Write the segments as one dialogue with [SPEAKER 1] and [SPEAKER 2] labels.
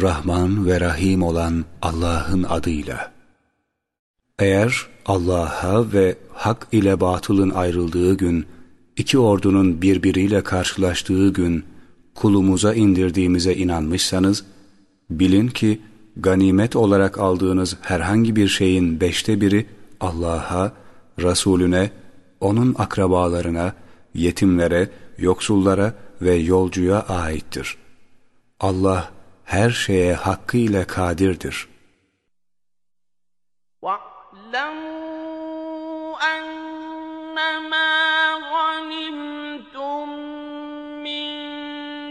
[SPEAKER 1] Rahman ve Rahim olan Allah'ın adıyla. Eğer Allah'a ve hak ile batılın ayrıldığı gün, iki ordunun birbiriyle karşılaştığı gün, kulumuza indirdiğimize inanmışsanız, bilin ki ganimet olarak aldığınız herhangi bir şeyin beşte biri Allah'a, Resulüne, onun akrabalarına, yetimlere, yoksullara ve yolcuya aittir. Allah her şeye hakkıyla kadirdir.
[SPEAKER 2] وَاعْلَمُوا أَنَّمَا غَنِمْتُم مِّن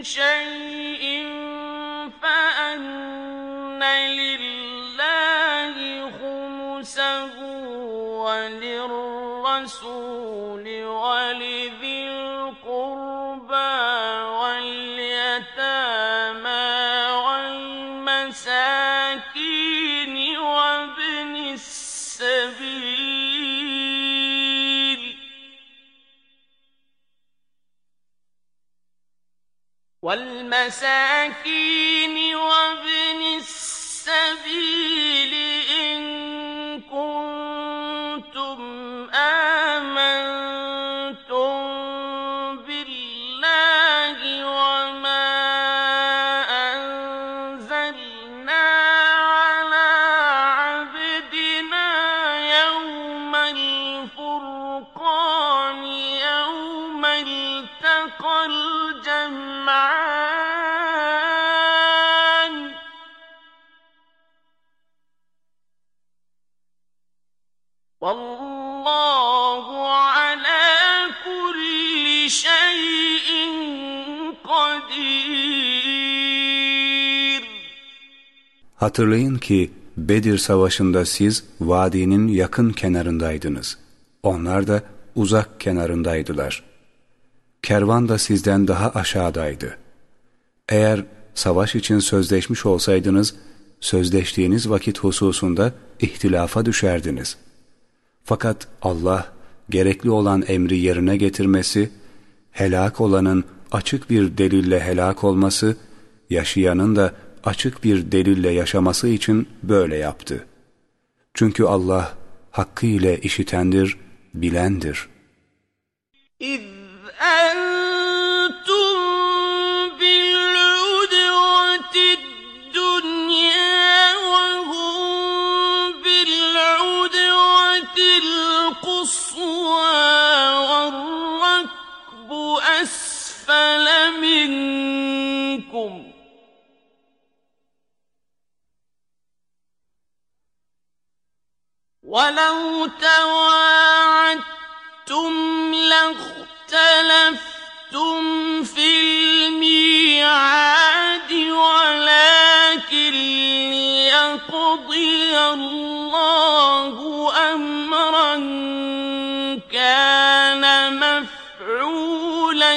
[SPEAKER 2] شَيْءٍ فَأَنَّ لِلَّهِ خُمُسَهُ وَلِلرَّسُولِ وَالْمَسَاكِينِ وَابْنِ السَّبِيلِ إِن كُنتُمْ
[SPEAKER 1] Hatırlayın ki Bedir Savaşı'nda siz vadinin yakın kenarındaydınız. Onlar da uzak kenarındaydılar. Kervan da sizden daha aşağıdaydı. Eğer savaş için sözleşmiş olsaydınız, sözleştiğiniz vakit hususunda ihtilafa düşerdiniz. Fakat Allah gerekli olan emri yerine getirmesi, helak olanın açık bir delille helak olması, yaşayanın da açık bir delille yaşaması için böyle yaptı. Çünkü Allah hakkıyla işitendir, bilendir.
[SPEAKER 2] إِذْ أَنتُم وَلَوْ تَوَاعَدتُّمْ لَاخْتَلَفْتُمْ فِي الْمِيعَادِ وَلَٰكِن لِّيَقْضِيَ اللَّهُ أَمْرًا كَانَ مَفْعُولًا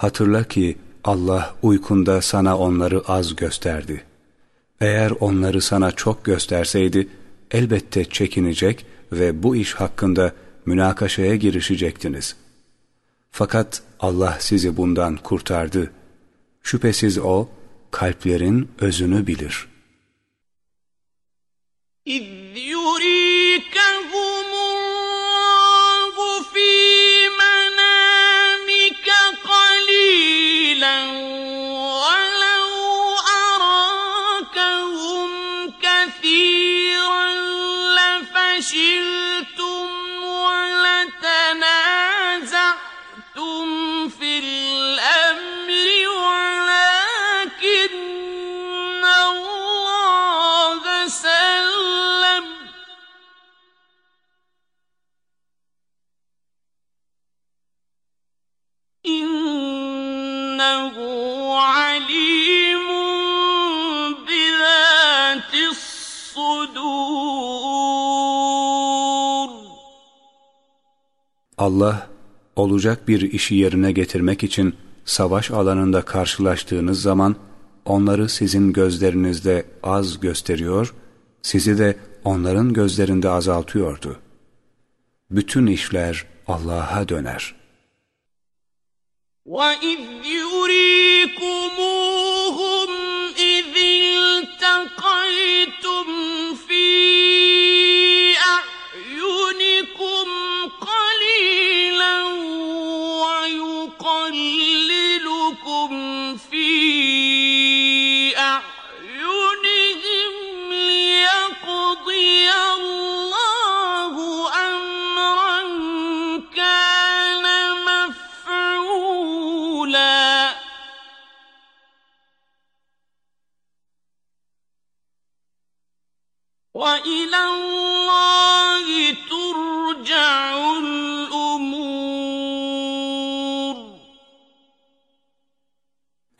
[SPEAKER 1] Hatırla ki Allah uykunda sana onları az gösterdi. Eğer onları sana çok gösterseydi, elbette çekinecek ve bu iş hakkında münakaşaya girişecektiniz. Fakat Allah sizi bundan kurtardı. Şüphesiz O, kalplerin özünü bilir.
[SPEAKER 2] إِذْ
[SPEAKER 1] Allah olacak bir işi yerine getirmek için savaş alanında karşılaştığınız zaman onları sizin gözlerinizde az gösteriyor, sizi de onların gözlerinde azaltıyordu. Bütün işler Allah'a döner.
[SPEAKER 2] وَإِذْ يُرِيكُمُوهُمْ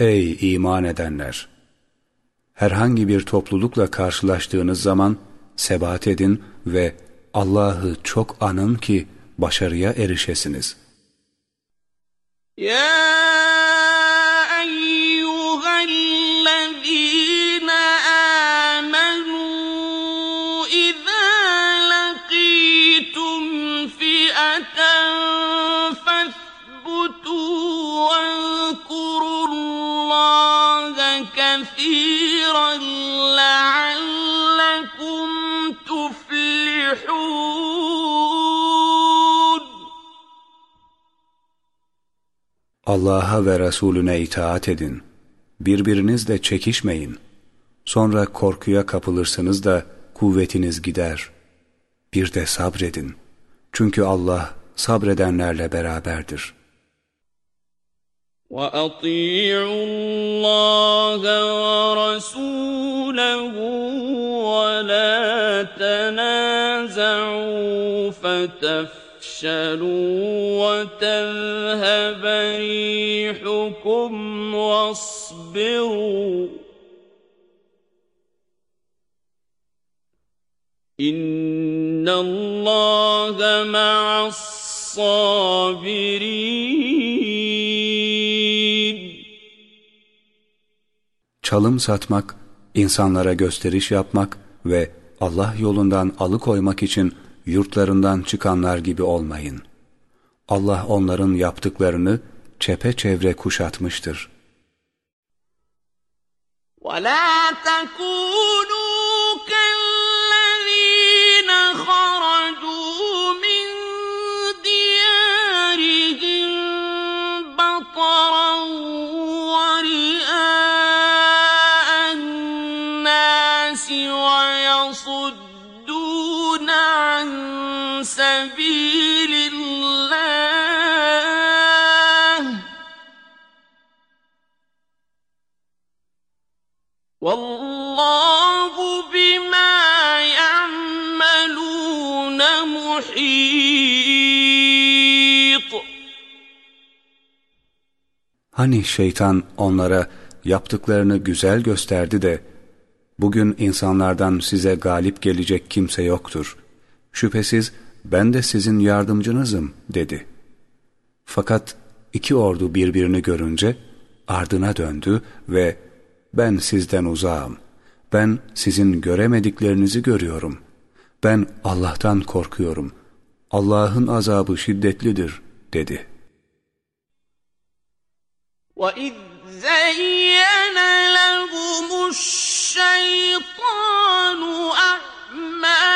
[SPEAKER 1] Ey iman edenler! Herhangi bir toplulukla karşılaştığınız zaman sebat edin ve Allah'ı çok anın ki başarıya erişesiniz.
[SPEAKER 2] يا
[SPEAKER 1] Allah'a ve Resulüne itaat edin. Birbirinizle çekişmeyin. Sonra korkuya kapılırsınız da kuvvetiniz gider. Bir de sabredin. Çünkü Allah sabredenlerle beraberdir.
[SPEAKER 2] وأطيعوا الله ورسوله ولا تنازعوا فتفشلوا وتذهب ريحكم واصبروا إن الله مع الصابرين
[SPEAKER 1] Çalım satmak, insanlara gösteriş yapmak ve Allah yolundan alıkoymak için yurtlarından çıkanlar gibi olmayın. Allah onların yaptıklarını çepeçevre kuşatmıştır.
[SPEAKER 2] ولا تكونوا Vallahu bima ya'malun muhit.
[SPEAKER 1] Hani şeytan onlara yaptıklarını güzel gösterdi de bugün insanlardan size galip gelecek kimse yoktur. Şüphesiz ben de sizin yardımcınızım dedi. Fakat iki ordu birbirini görünce ardına döndü ve ben sizden uzağım. Ben sizin göremediklerinizi görüyorum. Ben Allah'tan korkuyorum. Allah'ın azabı şiddetlidir dedi.''
[SPEAKER 2] وَإِذْ زَيَّنَ لَهُمُ الشَّيْطَانُ أَعْمَالَهُمْ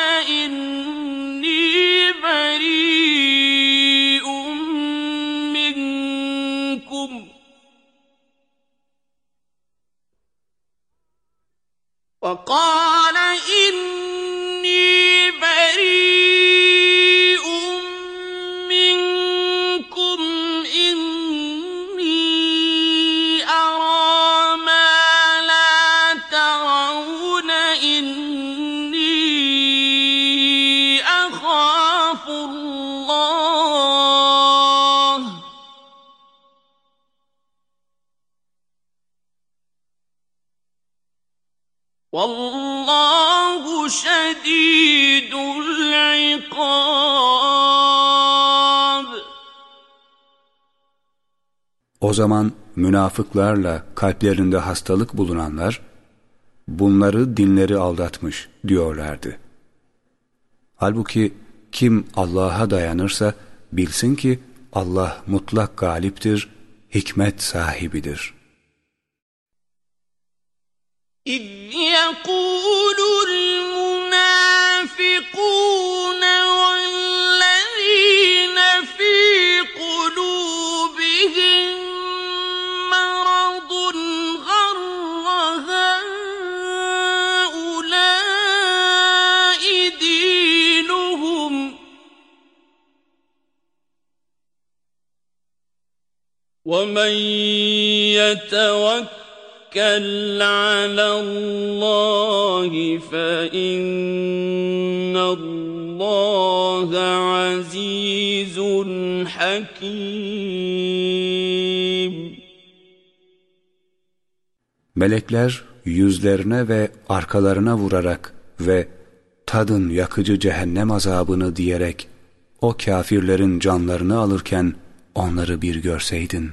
[SPEAKER 2] وقال إن
[SPEAKER 1] O zaman münafıklarla kalplerinde hastalık bulunanlar, bunları dinleri aldatmış diyorlardı. Halbuki kim Allah'a dayanırsa bilsin ki Allah mutlak galiptir, hikmet sahibidir.
[SPEAKER 2] İz yekulul münafikun ومن يتوكل على الله فإن الله عزيز حكيم
[SPEAKER 1] Melekler yüzlerine ve arkalarına vurarak ve tadın yakıcı cehennem azabını diyerek o kafirlerin canlarını alırken onları bir görseydin.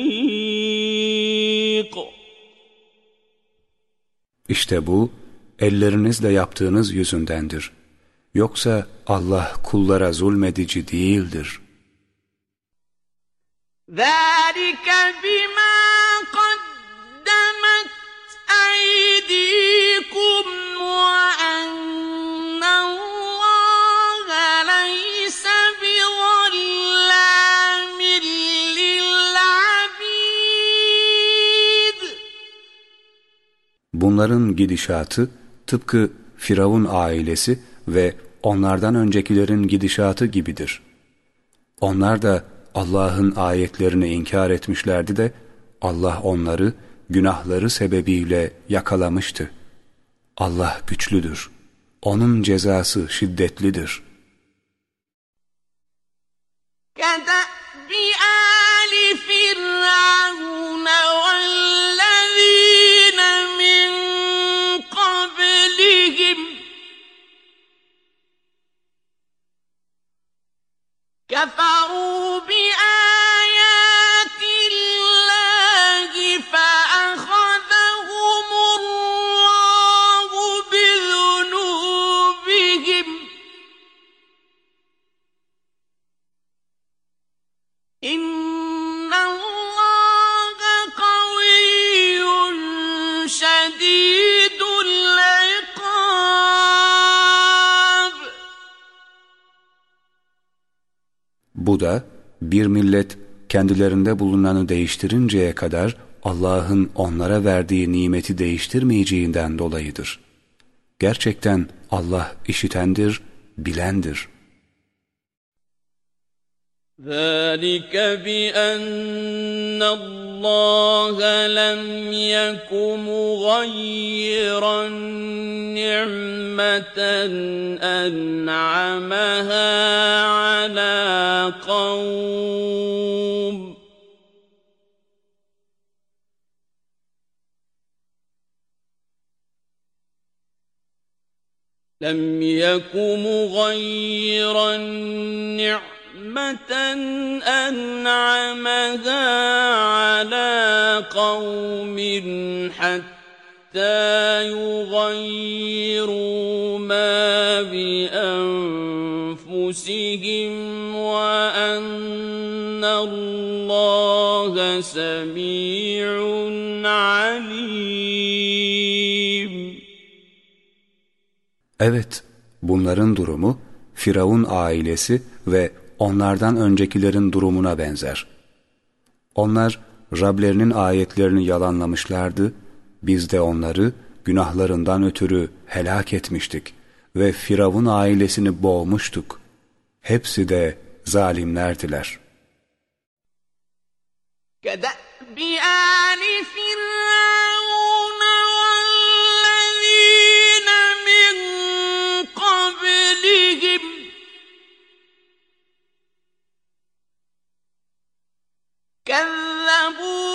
[SPEAKER 1] İşte bu ellerinizle yaptığınız yüzündendir. Yoksa Allah kullara zulmedici değildir.
[SPEAKER 2] ذلك بما قدمت أيديكم وأن
[SPEAKER 1] Bunların gidişatı tıpkı Firavun ailesi ve onlardan öncekilerin gidişatı gibidir. Onlar da Allah'ın ayetlerini inkar etmişlerdi de Allah onları günahları sebebiyle yakalamıştı. Allah güçlüdür. Onun cezası şiddetlidir.
[SPEAKER 2] كدأب آل فرعون كفروا بآيات
[SPEAKER 1] Bu da bir millet kendilerinde bulunanı değiştirinceye kadar Allah'ın onlara verdiği nimeti değiştirmeyeceğinden dolayıdır. Gerçekten Allah işitendir, bilendir.
[SPEAKER 2] ذلك بأن الله لم يك مغيرا نعمة أنعمها على قوم. لم يك مغيرا نعمة أنعمها على قوم حتى يغيروا ما بأنفسهم وأن الله سميع عليم
[SPEAKER 1] Evet, bunların durumu Firavun ailesi ve onlardan öncekilerin durumuna benzer. Onlar Rablerinin ayetlerini yalanlamışlardı, biz de onları günahlarından ötürü helak etmiştik ve Firavun ailesini boğmuştuk. Hepsi de zalimlerdiler.
[SPEAKER 2] كَدَأْبِ آلِ كذبوا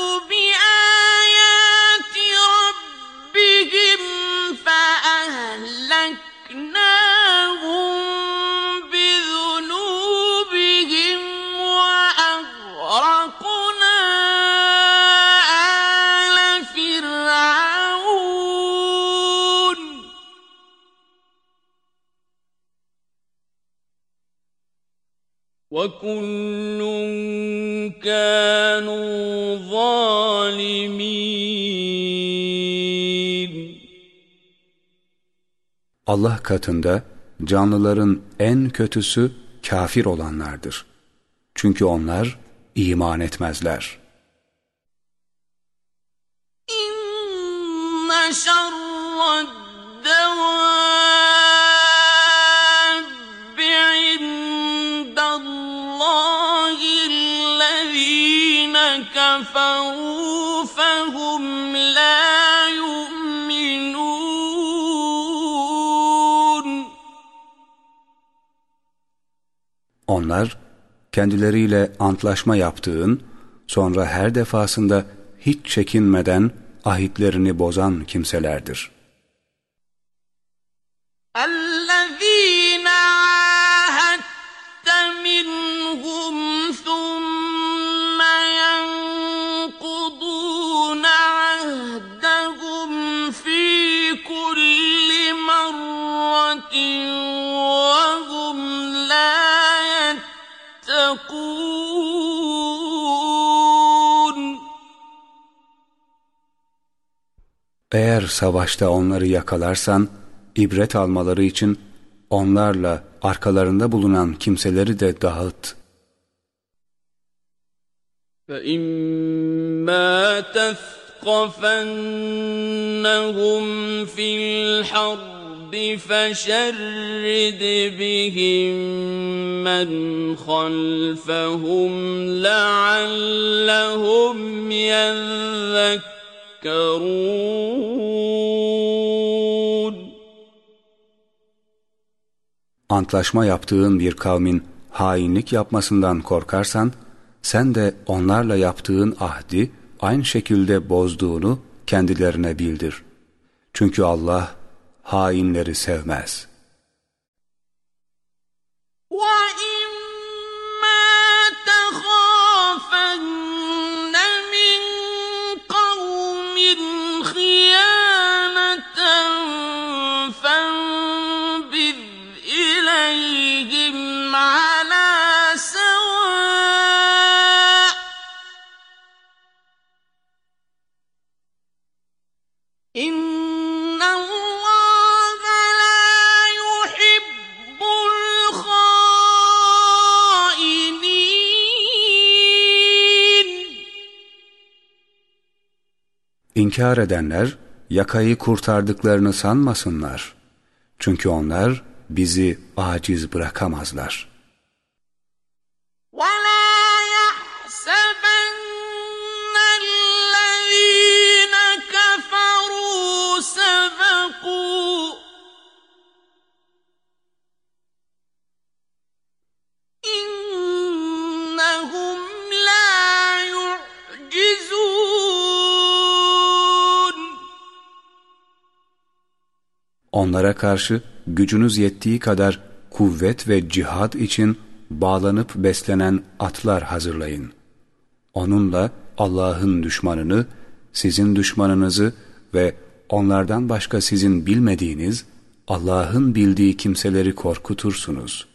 [SPEAKER 2] وكل كانوا ظالمين
[SPEAKER 1] Allah katında canlıların en kötüsü kafir olanlardır. Çünkü onlar iman etmezler. Onlar kendileriyle antlaşma yaptığın, sonra her defasında hiç çekinmeden ahitlerini bozan kimselerdir. Eğer savaşta onları yakalarsan, ibret almaları için onlarla arkalarında bulunan kimseleri de dağıt.
[SPEAKER 2] فَإِمَّا تَثْقَفَنَّهُمْ فِي الْحَرْبِ فَشَرِّدْ بِهِمْ مَنْ خَلْفَهُمْ لَعَلَّهُمْ يَذَّكَّرُونَ
[SPEAKER 1] Antlaşma yaptığın bir kavmin hainlik yapmasından korkarsan, sen de onlarla yaptığın ahdi aynı şekilde bozduğunu kendilerine bildir. Çünkü Allah hainleri sevmez.'' İnkar edenler yakayı kurtardıklarını sanmasınlar. Çünkü onlar bizi aciz bırakamazlar. Onlara karşı gücünüz yettiği kadar kuvvet ve cihad için bağlanıp beslenen atlar hazırlayın. Onunla Allah'ın düşmanını, sizin düşmanınızı ve onlardan başka sizin bilmediğiniz, Allah'ın bildiği kimseleri korkutursunuz.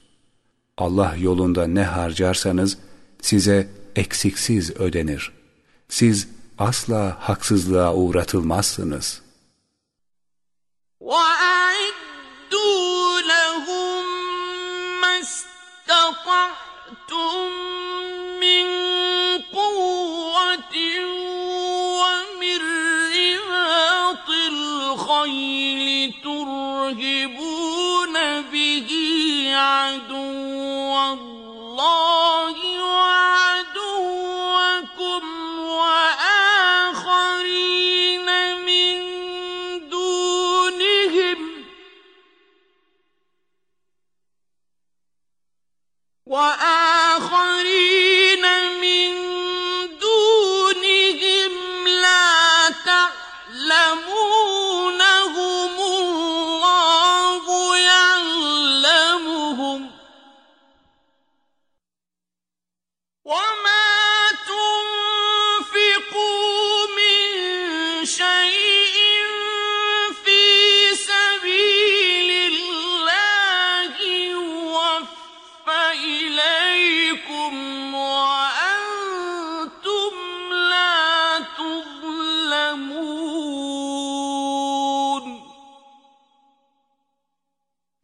[SPEAKER 1] Allah yolunda ne harcarsanız size eksiksiz ödenir. Siz asla haksızlığa uğratılmazsınız.
[SPEAKER 2] وَأَعِدُّوا لَهُمْ مَا اسْتَطَعْتُمْ الخيل ترهبون به عدو الله وآخرين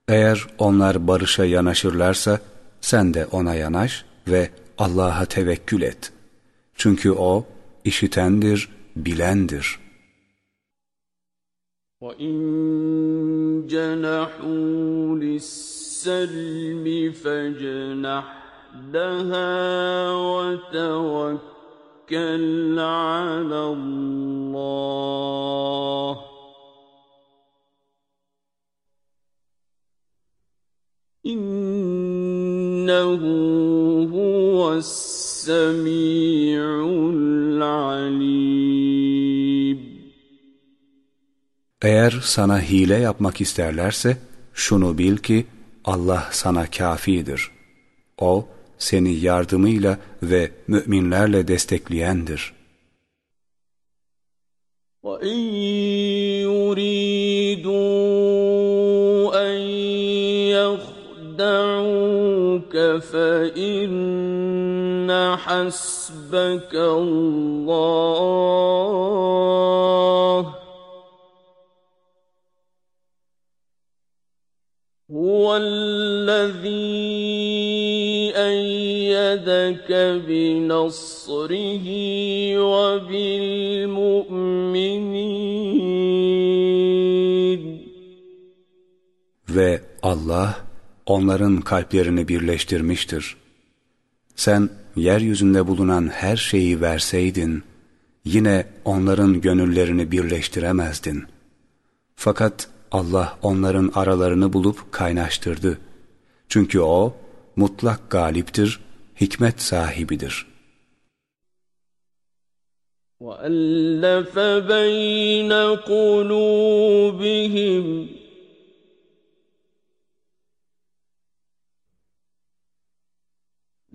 [SPEAKER 1] Eğer onlar barışa yanaşırlarsa sen de ona yanaş ve Allah'a tevekkül et. Çünkü O işitendir, bilendir.
[SPEAKER 2] وَاِنْ جَنَحُوا لِلسَّلْمِ فَجْنَحْ لَهَا وَتَوَكَّلْ عَلَى اللّٰهِ İnnehu huves-semi'ul alim.
[SPEAKER 1] Eğer sana hile yapmak isterlerse şunu bil ki Allah sana kafidir. O seni yardımıyla ve müminlerle destekleyendir.
[SPEAKER 2] وَاِنْ يُرِيدُوا فإن حسبك الله هو الذي أيدك بنصره وبالمؤمنين
[SPEAKER 1] Ve Allah onların kalplerini birleştirmiştir. Sen yeryüzünde bulunan her şeyi verseydin, yine onların gönüllerini birleştiremezdin. Fakat Allah onların aralarını bulup kaynaştırdı. Çünkü O, mutlak galiptir, hikmet sahibidir.
[SPEAKER 2] وَأَلَّفَ بَيْنَ قُلُوبِهِمْ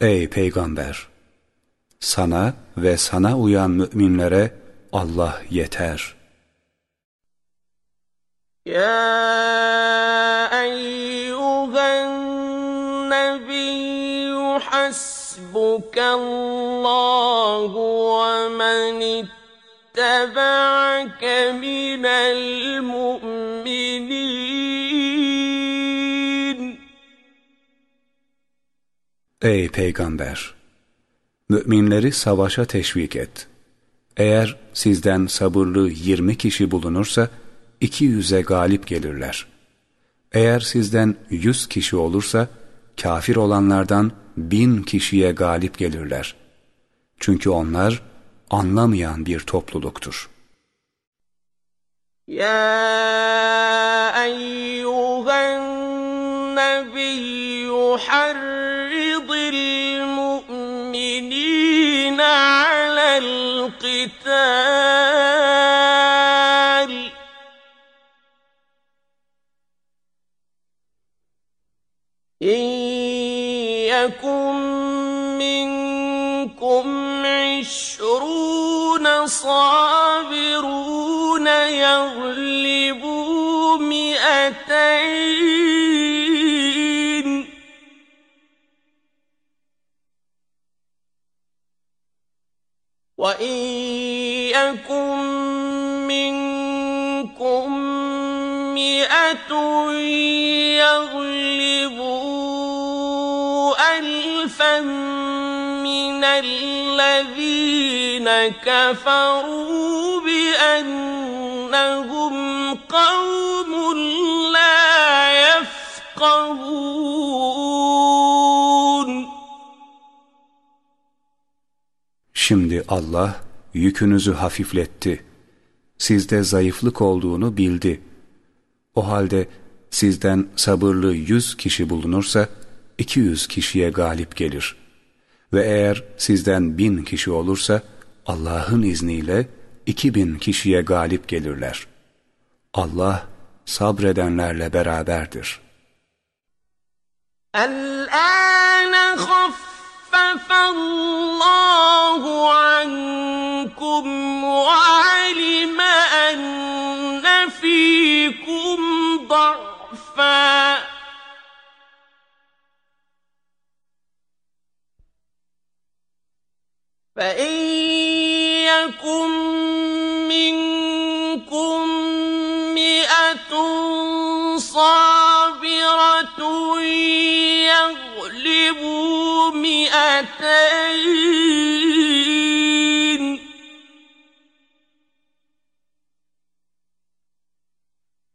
[SPEAKER 1] Ey peygamber! Sana ve sana uyan müminlere Allah yeter.
[SPEAKER 2] Ya eyyühen nebiyyü hasbukallahu ve men اتبعك من المؤمنين
[SPEAKER 1] Ey Peygamber! Müminleri savaşa teşvik et. Eğer sizden sabırlı yirmi kişi bulunursa, iki yüze galip gelirler. Eğer sizden yüz kişi olursa, kafir olanlardan bin kişiye galip gelirler. Çünkü onlar anlamayan bir topluluktur.
[SPEAKER 2] Ya eyyühen nebiyyü عشرون صابرون يغلبوا مئتين. وإن يكن منكم مئة يغلبوا ألفا من الذين كفروا بأنهم قوم لا يفقهون
[SPEAKER 1] Şimdi Allah yükünüzü hafifletti. Sizde zayıflık olduğunu bildi. O halde sizden sabırlı yüz kişi bulunursa iki yüz kişiye galip gelir. Ve eğer sizden bin kişi olursa Allah'ın izniyle iki bin kişiye galip gelirler. Allah sabredenlerle beraberdir.
[SPEAKER 2] الآن خفف الله عنكم وعلم فإن يكن منكم مئة صابرة يغلبوا مئتين.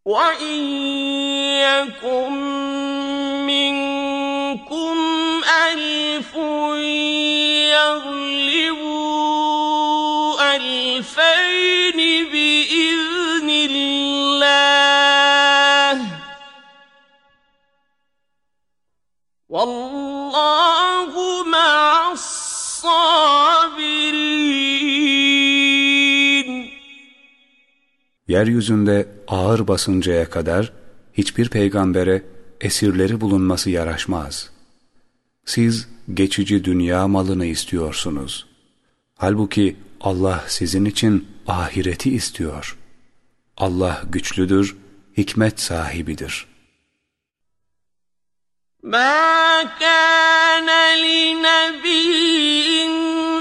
[SPEAKER 2] وإن يكن Vallahu sabirin.
[SPEAKER 1] Yeryüzünde ağır basıncaya kadar hiçbir peygambere esirleri bulunması yaraşmaz. Siz geçici dünya malını istiyorsunuz. Halbuki Allah sizin için ahireti istiyor. Allah güçlüdür, hikmet sahibidir.''
[SPEAKER 2] ما كان لنبي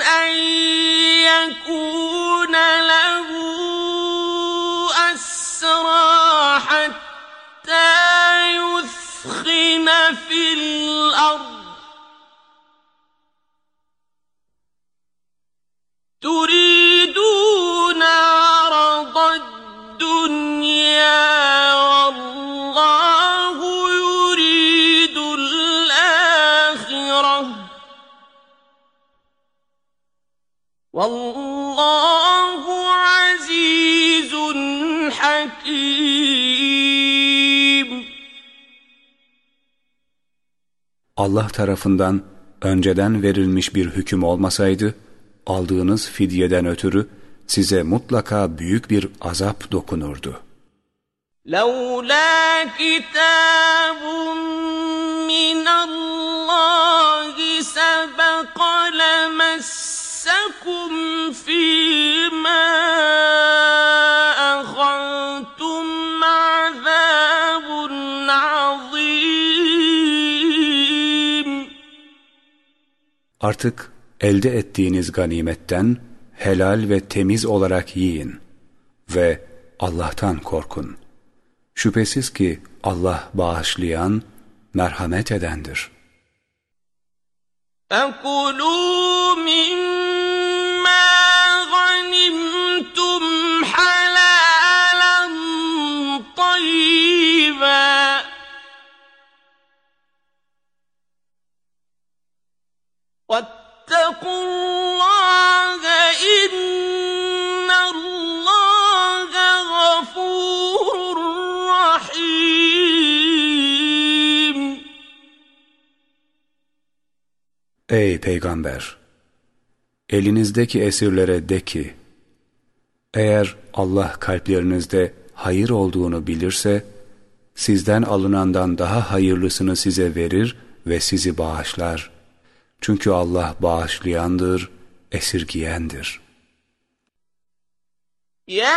[SPEAKER 2] أن يكون له أسرى حتى يثخن في الأرض. تريدون والله عزيز حكيم
[SPEAKER 1] Allah tarafından önceden verilmiş bir hüküm olmasaydı, aldığınız fidyeden ötürü size mutlaka büyük bir azap dokunurdu.
[SPEAKER 2] لولا كتاب من الله سبق لمسكم فيما أخذتم عذاب عظيم
[SPEAKER 1] Artık elde ettiğiniz ganimetten helal ve temiz olarak yiyin ve Allah'tan korkun. Şüphesiz ki Allah bağışlayan, merhamet edendir.
[SPEAKER 2] فكلوا مما واتقوا الله إن الله غفور رحيم
[SPEAKER 1] Ey Peygamber! Elinizdeki esirlere de ki, eğer Allah kalplerinizde hayır olduğunu bilirse, sizden alınandan daha hayırlısını size verir ve sizi bağışlar. Çünkü Allah bağışlayandır, esirgiyendir.
[SPEAKER 2] يا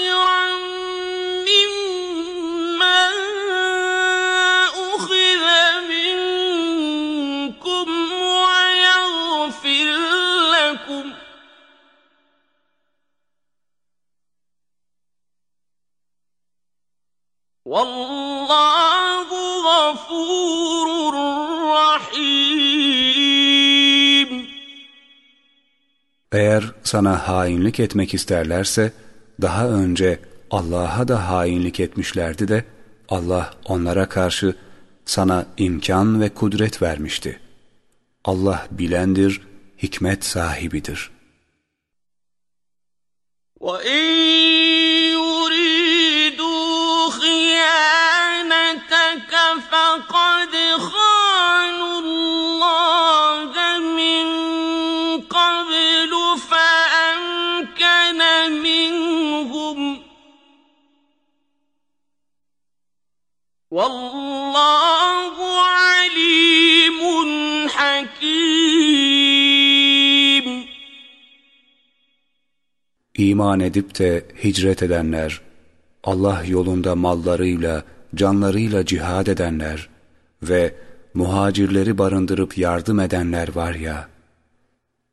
[SPEAKER 1] sana hainlik etmek isterlerse, daha önce Allah'a da hainlik etmişlerdi de, Allah onlara karşı sana imkan ve kudret vermişti. Allah bilendir, hikmet sahibidir.
[SPEAKER 2] وإن يريدوا خيانتك فقد خانوا Vallahu alimun hakim.
[SPEAKER 1] İman edip de hicret edenler, Allah yolunda mallarıyla, canlarıyla cihad edenler ve muhacirleri barındırıp yardım edenler var ya,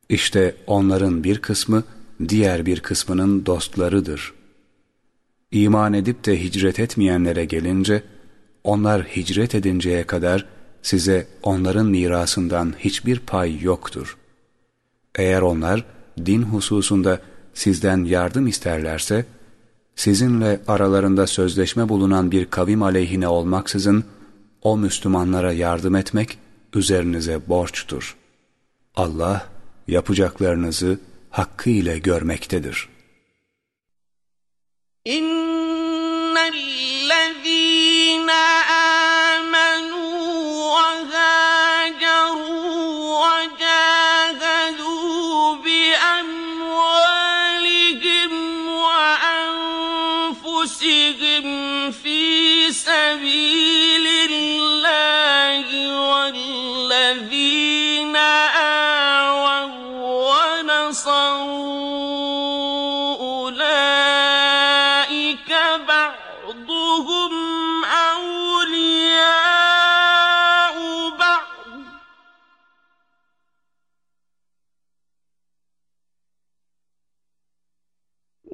[SPEAKER 1] işte onların bir kısmı diğer bir kısmının dostlarıdır. İman edip de hicret etmeyenlere gelince, onlar hicret edinceye kadar size onların mirasından hiçbir pay yoktur. Eğer onlar din hususunda sizden yardım isterlerse, sizinle aralarında sözleşme bulunan bir kavim aleyhine olmaksızın, o Müslümanlara yardım etmek üzerinize borçtur. Allah yapacaklarınızı hakkıyla görmektedir.
[SPEAKER 2] إن أَنْ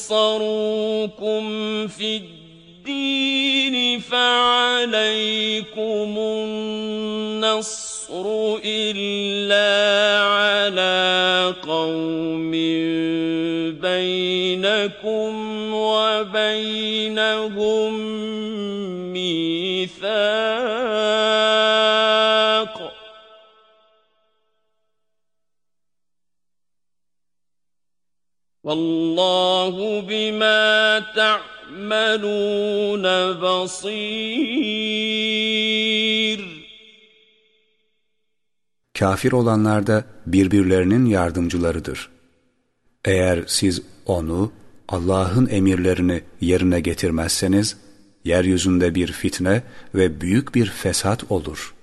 [SPEAKER 2] استنصروكم في الدين فعليكم النصر إلا على قوم بينكم وبينهم Vallahu bima ta'malun basir.
[SPEAKER 1] Kafir olanlar da birbirlerinin yardımcılarıdır. Eğer siz onu, Allah'ın emirlerini yerine getirmezseniz, yeryüzünde bir fitne ve büyük bir fesat olur.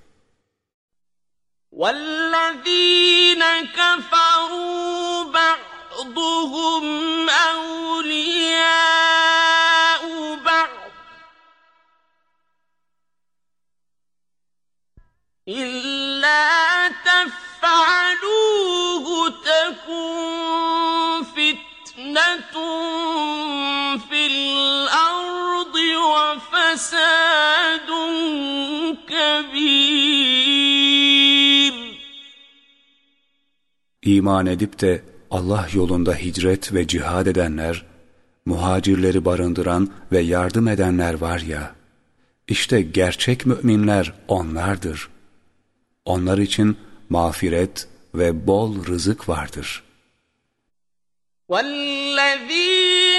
[SPEAKER 2] وَالَّذ۪ينَ كَفَرُوا بَعْضُهُمْ أَوْلِيَاءُ بَعْضٍ. إِلَّا تَفْعَلُوهُ تَكُنْ فِتْنَةٌ فِي الْأَرْضِ وَفَسَادٌ كَبِيرٌ.
[SPEAKER 1] İman edip de Allah yolunda hicret ve cihad edenler, muhacirleri barındıran ve yardım edenler var ya, işte gerçek müminler onlardır. Onlar için mağfiret ve bol rızık vardır.
[SPEAKER 2] وَالَّذ۪ينَ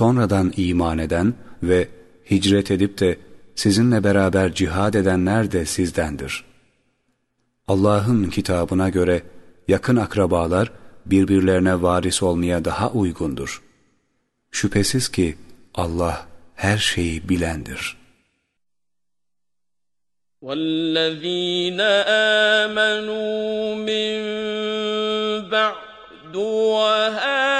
[SPEAKER 1] Sonradan iman eden ve hicret edip de sizinle beraber cihad edenler de sizdendir. Allah'ın kitabına göre yakın akrabalar birbirlerine varis olmaya daha uygundur. Şüphesiz ki Allah her şeyi bilendir.
[SPEAKER 2] وَالَّذ۪ينَ آمَنُوا مِنْ بَعْدُ وَهَاجَرُوا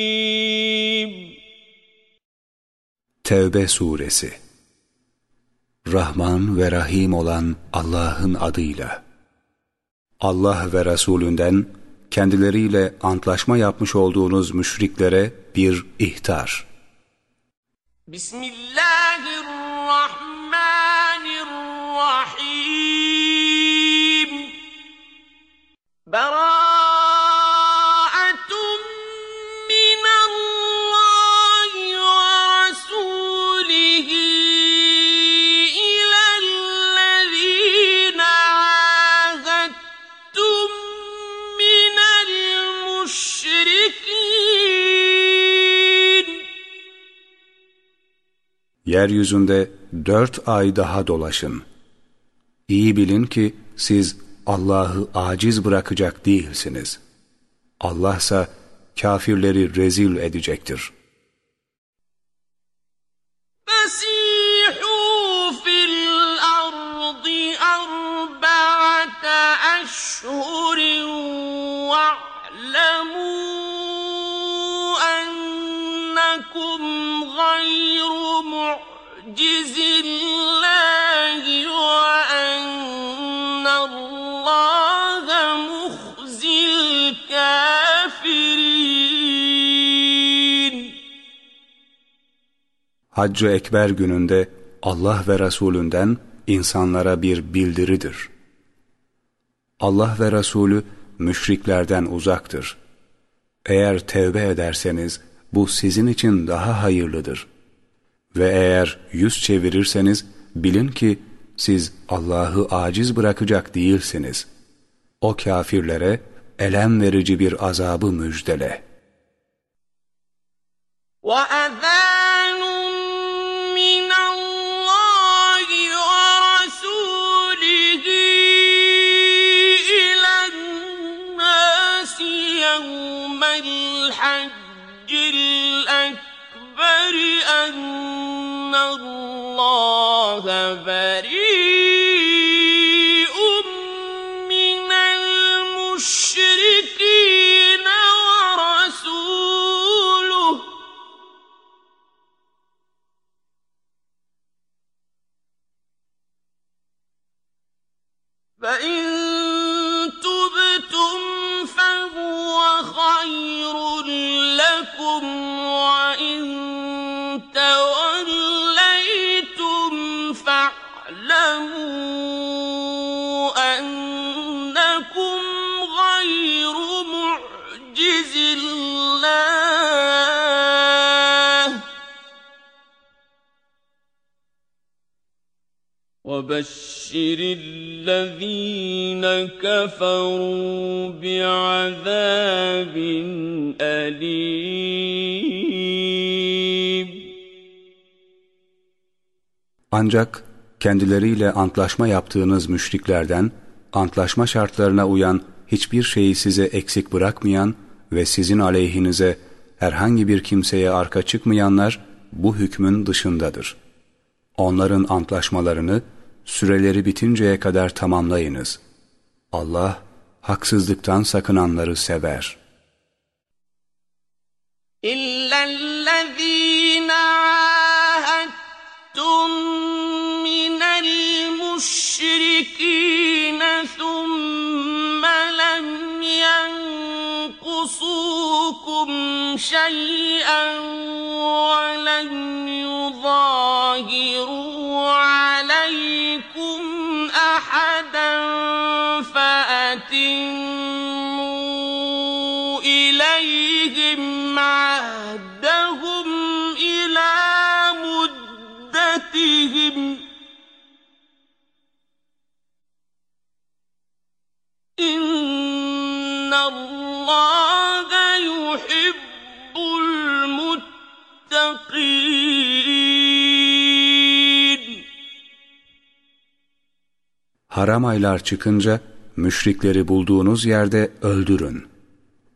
[SPEAKER 1] Tevbe Suresi Rahman ve Rahim olan Allah'ın adıyla Allah ve Resulünden kendileriyle antlaşma yapmış olduğunuz müşriklere bir ihtar.
[SPEAKER 2] Bismillahirrahmanirrahim. Bera
[SPEAKER 1] Yeryüzünde dört ay daha dolaşın. İyi bilin ki siz Allah'ı aciz bırakacak değilsiniz. Allah ise kafirleri rezil edecektir.'' Haccı Ekber gününde Allah ve Resulünden insanlara bir bildiridir. Allah ve Resulü müşriklerden uzaktır. Eğer tevbe ederseniz bu sizin için daha hayırlıdır. Ve eğer yüz çevirirseniz bilin ki siz Allah'ı aciz bırakacak değilsiniz. O kafirlere elem verici bir azabı müjdele.
[SPEAKER 2] وَأَذَانٌ اللَّهَ وَبَشِّرِ الَّذِينَ كَفَرُوا بِعَذَابٍ أَلِيمٍ
[SPEAKER 1] Ancak kendileriyle antlaşma yaptığınız müşriklerden, antlaşma şartlarına uyan hiçbir şeyi size eksik bırakmayan ve sizin aleyhinize herhangi bir kimseye arka çıkmayanlar bu hükmün dışındadır. Onların antlaşmalarını süreleri bitinceye kadar tamamlayınız. Allah haksızlıktan sakınanları sever.
[SPEAKER 2] İllellezîne âhettum minel müşrikîne thumme lem yenkusukum şey'en ve lem yuzâhirûn
[SPEAKER 1] Haram aylar çıkınca müşrikleri bulduğunuz yerde öldürün.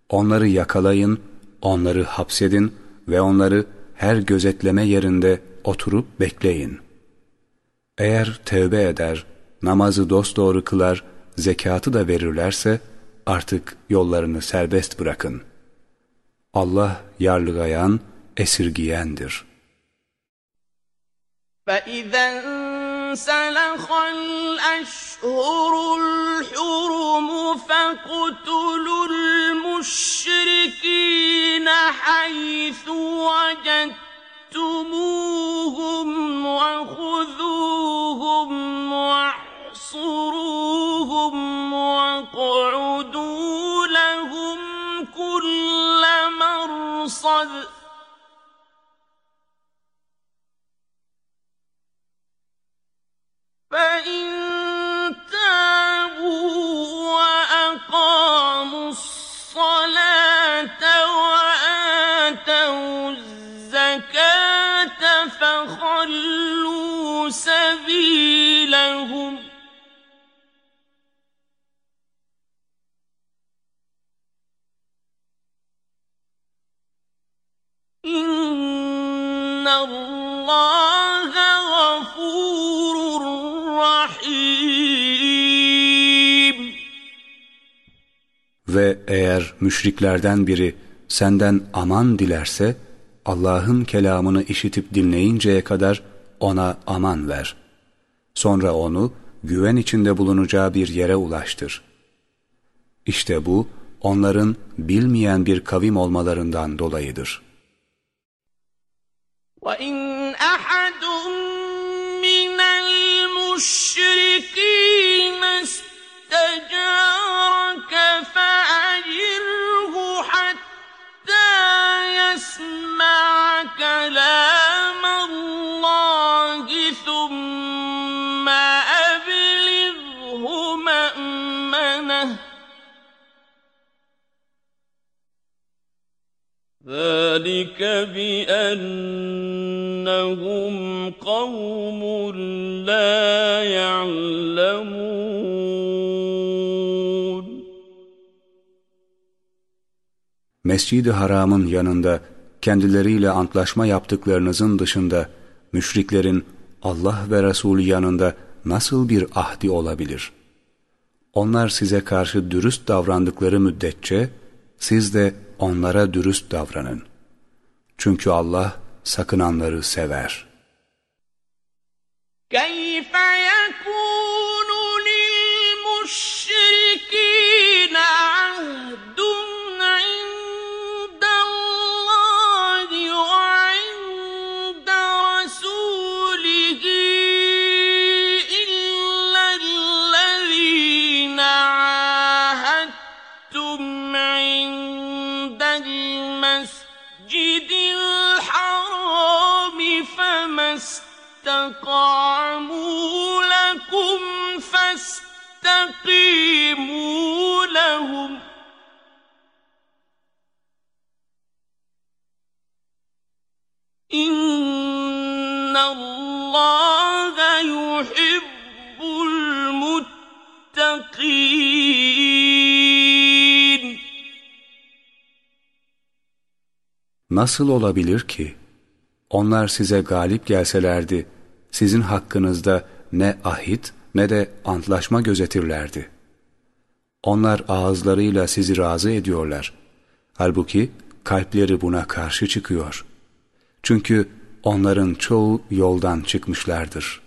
[SPEAKER 1] Onları yakalayın, onları hapsedin ve onları her gözetleme yerinde oturup bekleyin. Eğer tevbe eder, namazı dosdoğru kılar zekatı da verirlerse artık yollarını serbest bırakın. Allah yarlıgayan, esirgiyendir.
[SPEAKER 2] فَإِذَا انسَلَخَ الْأَشْهُرُ الْحُرُمُ فَاقْتُلُوا الْمُشْرِكِينَ حَيْثُ وَجَدتُّمُوهُمْ وَخُذُوهُمْ وَاحْصُرُوهُمْ وَاقْعُدُوا لَهُمْ كُلَّ مَرْصَدٍ. فَإِن تَابُوا وَأَقَامُوا الصَّلَاةَ وَآتَوُا الزَّكَاةَ فَخَلُّوا سَبِيلَهُمْ ۚ.
[SPEAKER 1] Ve eğer müşriklerden biri senden aman dilerse, Allah'ın kelamını işitip dinleyinceye kadar ona aman ver. Sonra onu güven içinde bulunacağı bir yere ulaştır. İşte bu onların bilmeyen bir kavim olmalarından dolayıdır.''
[SPEAKER 2] وَإِنْ أَحَدٌ مِّنَ الْمُشْرِكِينَ ذلك بأنهم قوم لا يعلمون
[SPEAKER 1] Mescid-i Haram'ın yanında kendileriyle antlaşma yaptıklarınızın dışında müşriklerin Allah ve Resulü yanında nasıl bir ahdi olabilir? Onlar size karşı dürüst davrandıkları müddetçe siz de onlara dürüst davranın. Çünkü Allah sakınanları sever.
[SPEAKER 2] كيف يكون للمشركين فاستقيموا لهم إن الله يحب المتقين
[SPEAKER 1] Nasıl olabilir ki? Onlar size galip gelselerdi, sizin hakkınızda ne ahit ne de antlaşma gözetirlerdi. Onlar ağızlarıyla sizi razı ediyorlar. Halbuki kalpleri buna karşı çıkıyor. Çünkü onların çoğu yoldan çıkmışlardır.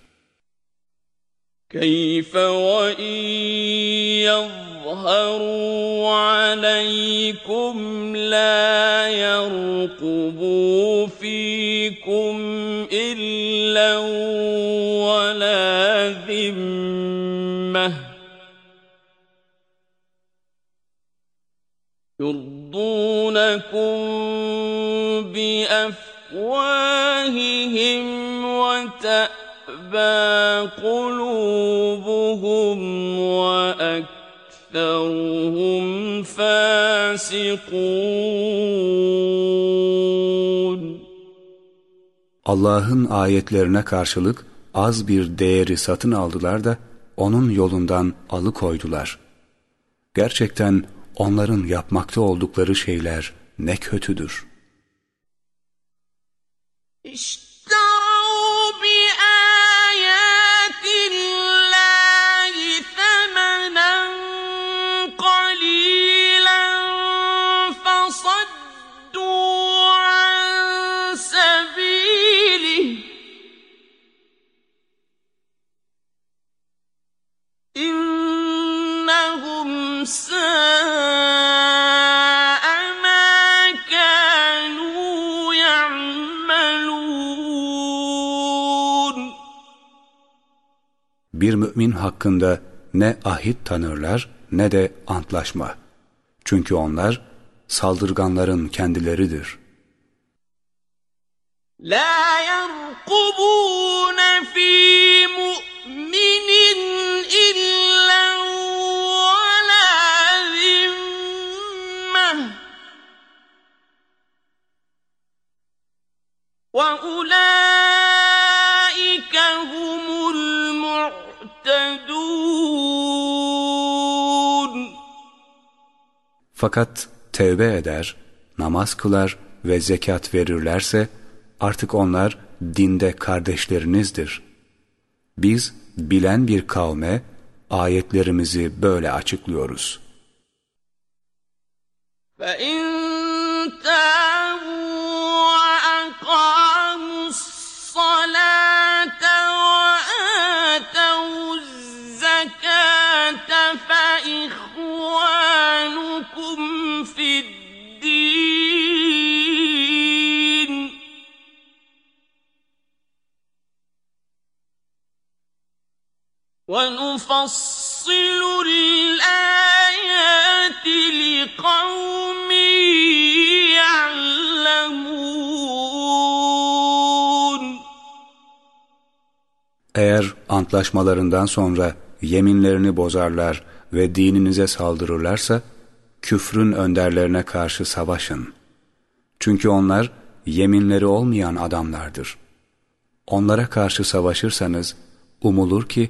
[SPEAKER 2] كيف وإن يظهروا عليكم لا يرقبوا فيكم إلا ولا ذمة يرضونكم بأفواههم وتأبى قلوبهم وأكثرهم فاسقون.
[SPEAKER 1] Allah'ın ayetlerine karşılık az bir değeri satın aldılar da onun yolundan alıkoydular. Gerçekten onların yapmakta oldukları şeyler ne kötüdür.
[SPEAKER 2] İşte
[SPEAKER 1] Bir mümin hakkında ne ahit tanırlar ne de antlaşma. Çünkü onlar saldırganların kendileridir.
[SPEAKER 2] لا يرقبون في مؤمن إلا ولا ذمة وأولئك هم المعتدون
[SPEAKER 1] Fakat tevbe eder, namaz kılar ve zekat verirlerse artık onlar dinde kardeşlerinizdir. Biz bilen bir kavme ayetlerimizi böyle açıklıyoruz.
[SPEAKER 2] فإن ونفصل الآيات لقوم يعلمون
[SPEAKER 1] Eğer antlaşmalarından sonra yeminlerini bozarlar ve dininize saldırırlarsa, küfrün önderlerine karşı savaşın. Çünkü onlar yeminleri olmayan adamlardır. Onlara karşı savaşırsanız, umulur ki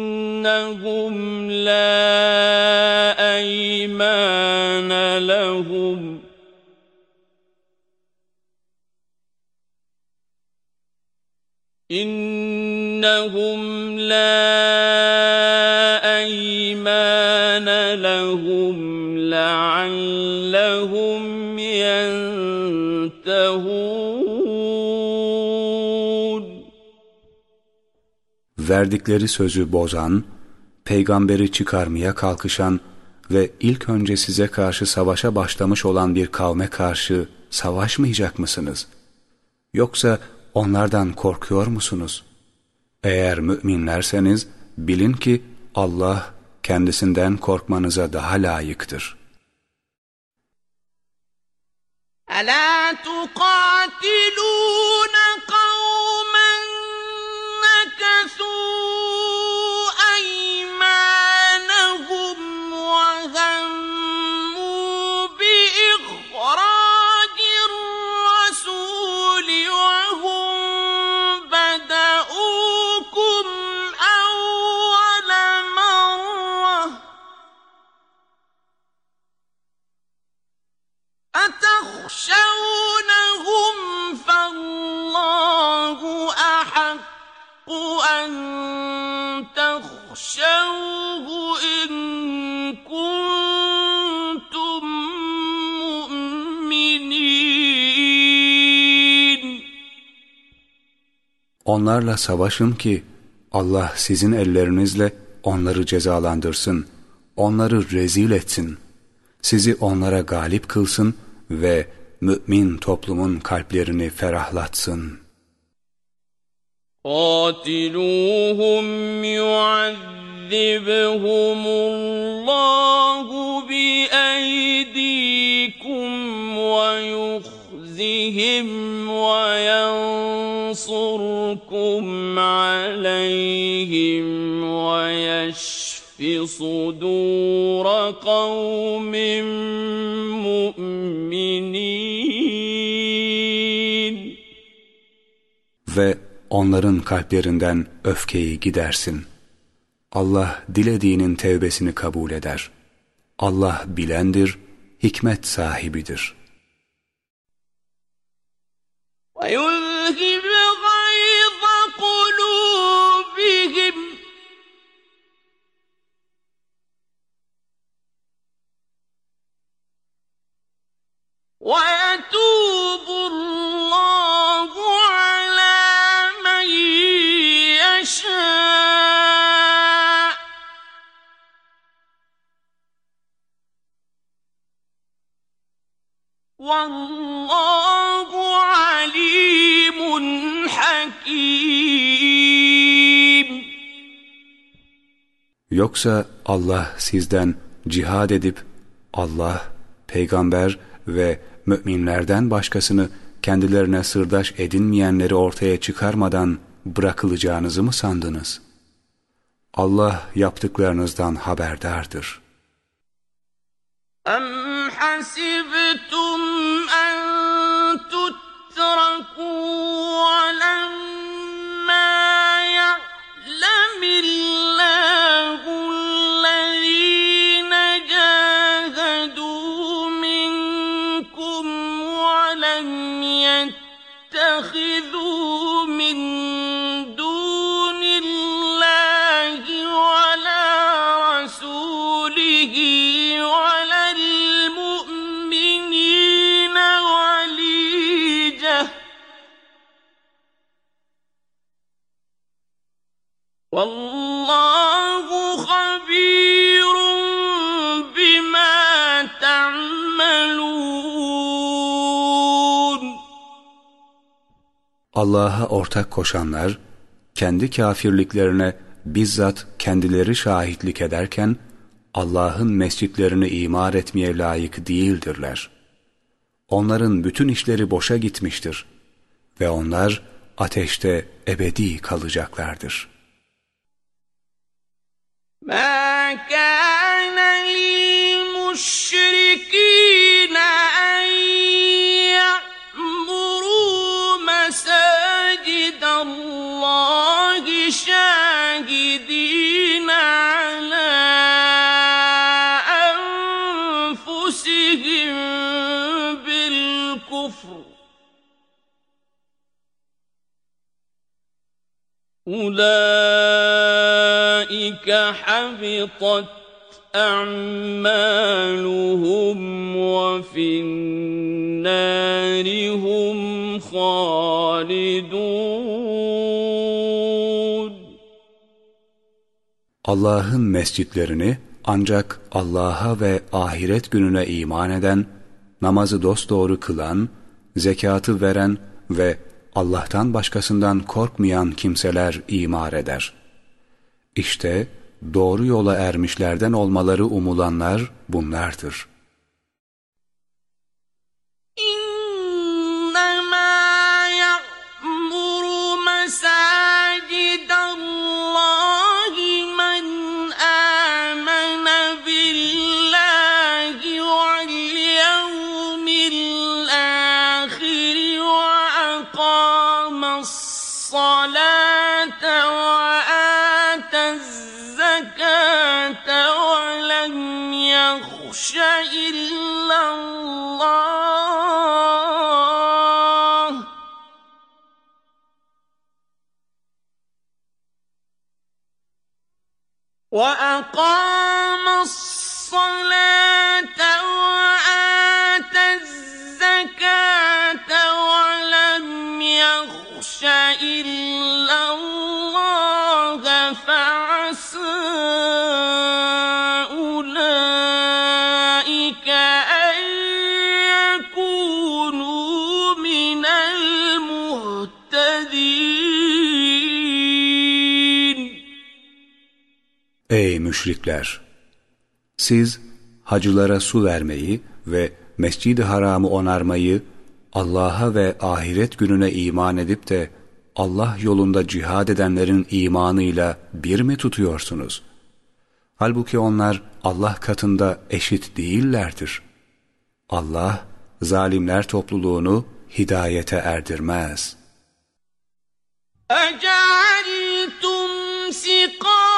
[SPEAKER 2] إنهم لا أيمان لهم. إنهم لا أيمان لهم لعلهم ينتهون.
[SPEAKER 1] Verdikleri sözü bozan, peygamberi çıkarmaya kalkışan ve ilk önce size karşı savaşa başlamış olan bir kavme karşı savaşmayacak mısınız? Yoksa onlardan korkuyor musunuz? Eğer müminlerseniz bilin ki Allah kendisinden korkmanıza daha layıktır.
[SPEAKER 2] ألا تقاتلون
[SPEAKER 1] Onlarla savaşın ki Allah sizin ellerinizle onları cezalandırsın, onları rezil etsin, sizi onlara galip kılsın ve mümin toplumun kalplerini ferahlatsın.
[SPEAKER 2] قاتلوهم يعذبهم الله بأيديكم ويخزهم وينصركم عليهم ويشف صدور قوم مؤمنين
[SPEAKER 1] Ve onların kalplerinden öfkeyi gidersin. Allah dilediğinin tevbesini kabul eder. Allah bilendir, hikmet sahibidir.
[SPEAKER 2] وَيُذْهِبْ وَيَتُوبُ اللَّهُ
[SPEAKER 1] Yoksa Allah sizden cihad edip Allah, peygamber ve müminlerden başkasını kendilerine sırdaş edinmeyenleri ortaya çıkarmadan bırakılacağınızı mı sandınız? Allah yaptıklarınızdan haberdardır.
[SPEAKER 2] أَمْ حَسِبْتُمْ أَنْ تُتْرَكُوا وَلَمَّا يَعْلَمِ اللَّهُ Vallahu habirun bima ta'malun.
[SPEAKER 1] Allah'a ortak koşanlar kendi kafirliklerine bizzat kendileri şahitlik ederken Allah'ın mescitlerini imar etmeye layık değildirler. Onların bütün işleri boşa gitmiştir ve onlar ateşte ebedi kalacaklardır.''
[SPEAKER 2] مَا كَانَ لِلْمُشْرِكِينَ أَنْ يَعْمُرُوا مَسَاجِدَ اللَّهِ شَاهِدِينَ عَلَى أَنفُسِهِم بِالْكُفْرِ. أُولَٰئِكَ حَبِطَتْ أَعْمَالُهُمْ وَفِي النَّارِ هُمْ خَالِدُونَ
[SPEAKER 1] Allah'ın mescitlerini ancak Allah'a ve ahiret gününe iman eden, namazı dosdoğru kılan, zekatı veren ve Allah'tan başkasından korkmayan kimseler imar eder. İşte doğru yola ermişlerden olmaları umulanlar bunlardır.
[SPEAKER 2] وأقام الصلاة وآتى الزكاة ولم يخش إلا الله فعسى
[SPEAKER 1] Ey müşrikler! Siz hacılara su vermeyi ve mescid-i haramı onarmayı, Allah'a ve ahiret gününe iman edip de Allah yolunda cihad edenlerin imanıyla bir mi tutuyorsunuz? Halbuki onlar Allah katında eşit değillerdir. Allah, zalimler topluluğunu hidayete erdirmez.
[SPEAKER 2] أجعلتم سقاية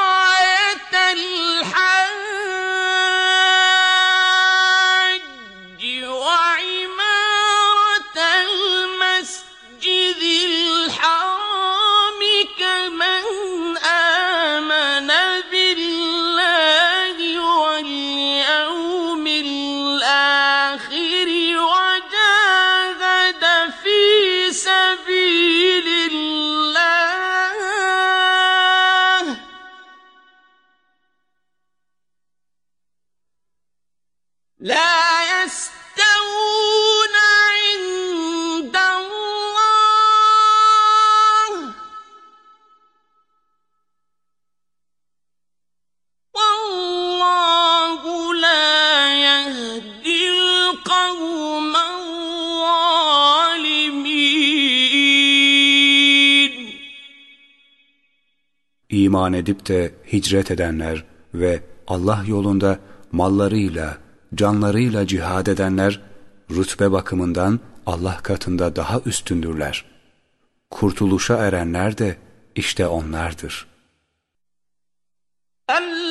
[SPEAKER 1] iman edip de hicret edenler ve Allah yolunda mallarıyla, canlarıyla cihad edenler, rütbe bakımından Allah katında daha üstündürler. Kurtuluşa erenler de işte onlardır.
[SPEAKER 2] Allah!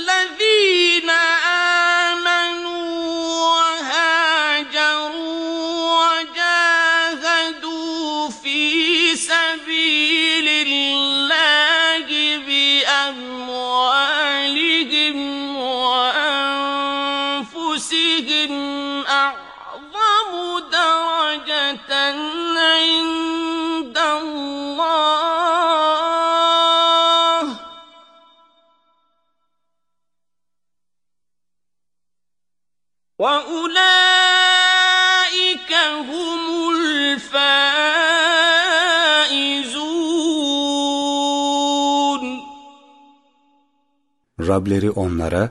[SPEAKER 1] Rableri onlara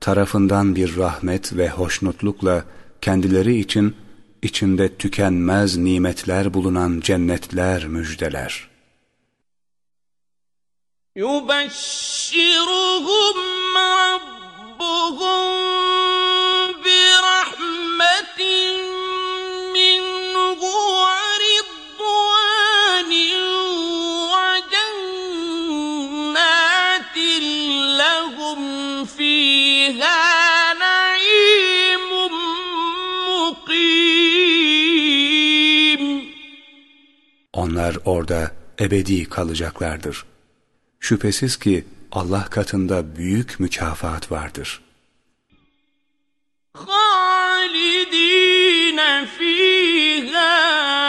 [SPEAKER 1] tarafından bir rahmet ve hoşnutlukla kendileri için içinde tükenmez nimetler bulunan cennetler müjdeler.
[SPEAKER 2] يُبَشِّرُهُمْ رَبُّهُمْ
[SPEAKER 1] Onlar orada ebedi kalacaklardır. Şüphesiz ki Allah katında büyük mükafat vardır.
[SPEAKER 2] خالدين فيها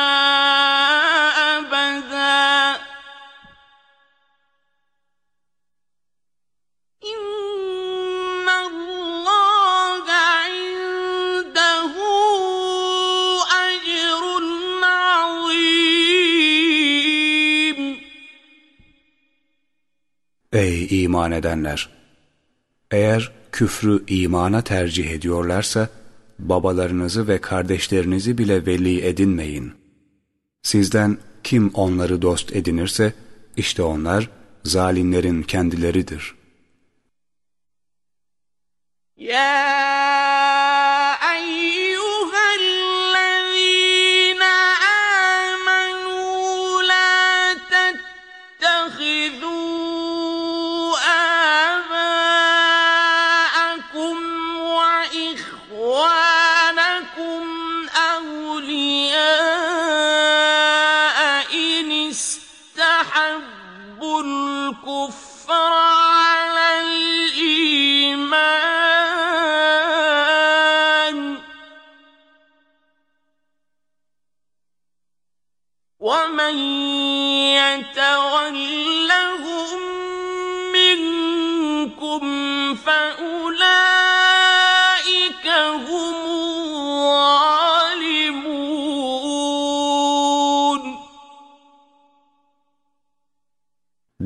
[SPEAKER 1] Ey iman edenler! Eğer küfrü imana tercih ediyorlarsa, babalarınızı ve kardeşlerinizi bile veli edinmeyin. Sizden kim onları dost edinirse, işte onlar zalimlerin kendileridir.
[SPEAKER 2] Ya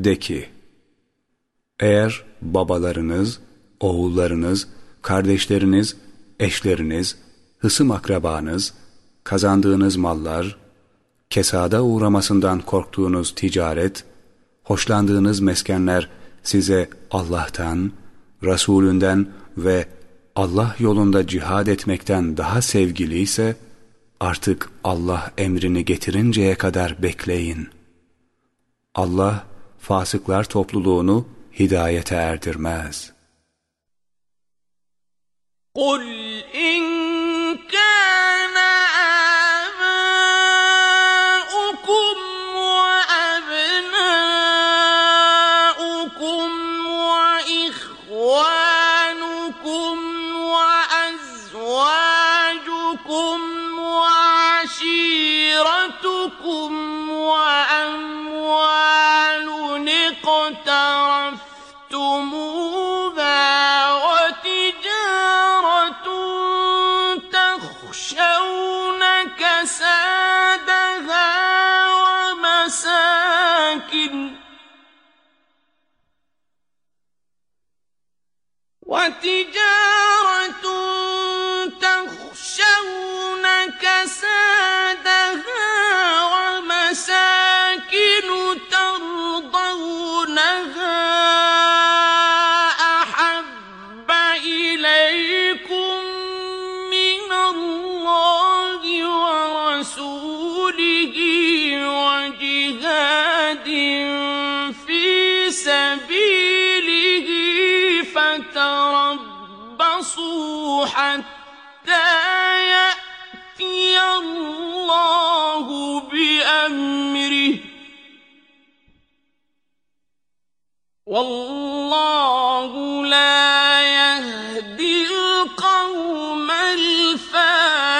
[SPEAKER 1] De ki, eğer babalarınız, oğullarınız, kardeşleriniz, eşleriniz, hısım akrabanız, kazandığınız mallar, kesada uğramasından korktuğunuz ticaret, hoşlandığınız meskenler size Allah'tan, Resulünden ve Allah yolunda cihad etmekten daha sevgiliyse, artık Allah emrini getirinceye kadar bekleyin. Allah, fasıklar topluluğunu hidayete erdirmez.
[SPEAKER 2] قُلْ وتجارة حتى يأتي الله بأمره والله لا يهدي القوم الفاسقين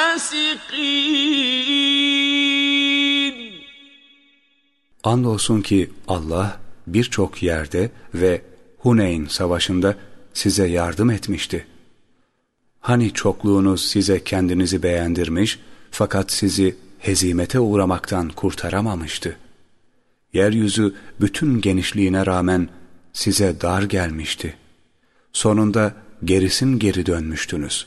[SPEAKER 1] Andolsun ki Allah birçok yerde ve Huneyn savaşında size yardım etmişti. Hani çokluğunuz size kendinizi beğendirmiş fakat sizi hezimete uğramaktan kurtaramamıştı. Yeryüzü bütün genişliğine rağmen size dar gelmişti. Sonunda gerisin geri dönmüştünüz.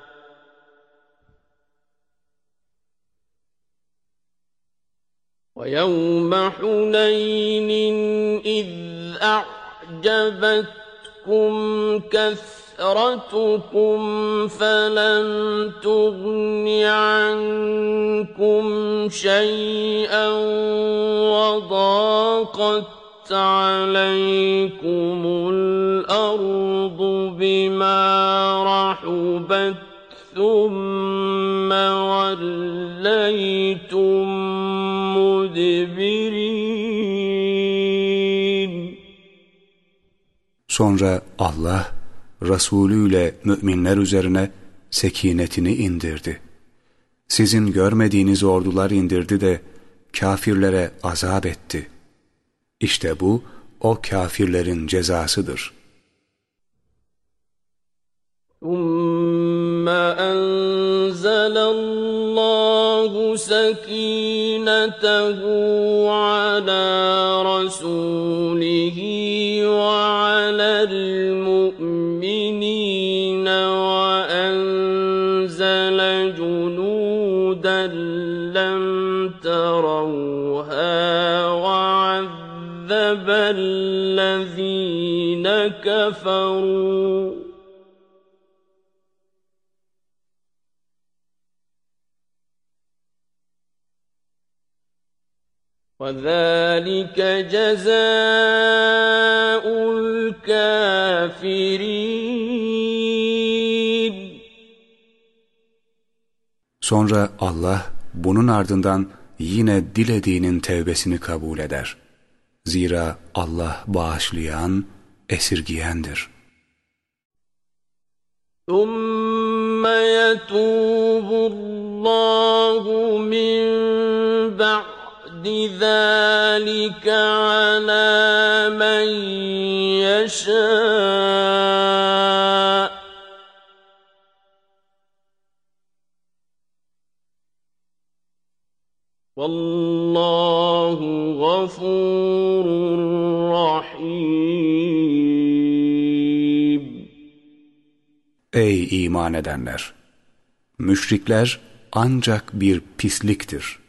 [SPEAKER 2] ويوم حنين إذ أعجبتكم كثرتكم فلم تغن عنكم شيئا وضاقت عليكم الأرض بما رحبت ثم وليتم
[SPEAKER 1] Sonra Allah Resulü ile müminler üzerine sekinetini indirdi. Sizin görmediğiniz ordular indirdi de kafirlere azap etti. İşte bu o kafirlerin cezasıdır.
[SPEAKER 2] ثُمَّ أَنزَلَ اللَّهُ سَكِينَتَهُ عَلَى رَسُولِهِ وَعَلَى الْمُؤْمِنِينَ وَأَنزَلَ جُنُودًا لَّمْ تَرَوْهَا وَعَذَّبَ الَّذِينَ كَفَرُوا. وذلك جزاء الكافرين
[SPEAKER 1] Sonra Allah bunun ardından yine dilediğinin tevbesini kabul eder. Zira Allah bağışlayan, esirgiyendir.
[SPEAKER 2] ثُمَّ يَتُوبُ اللّٰهُ مِنْ بَعْدِ ذلك على من يشاء والله غفور رحيم
[SPEAKER 1] Ey iman edenler! Müşrikler ancak bir pisliktir.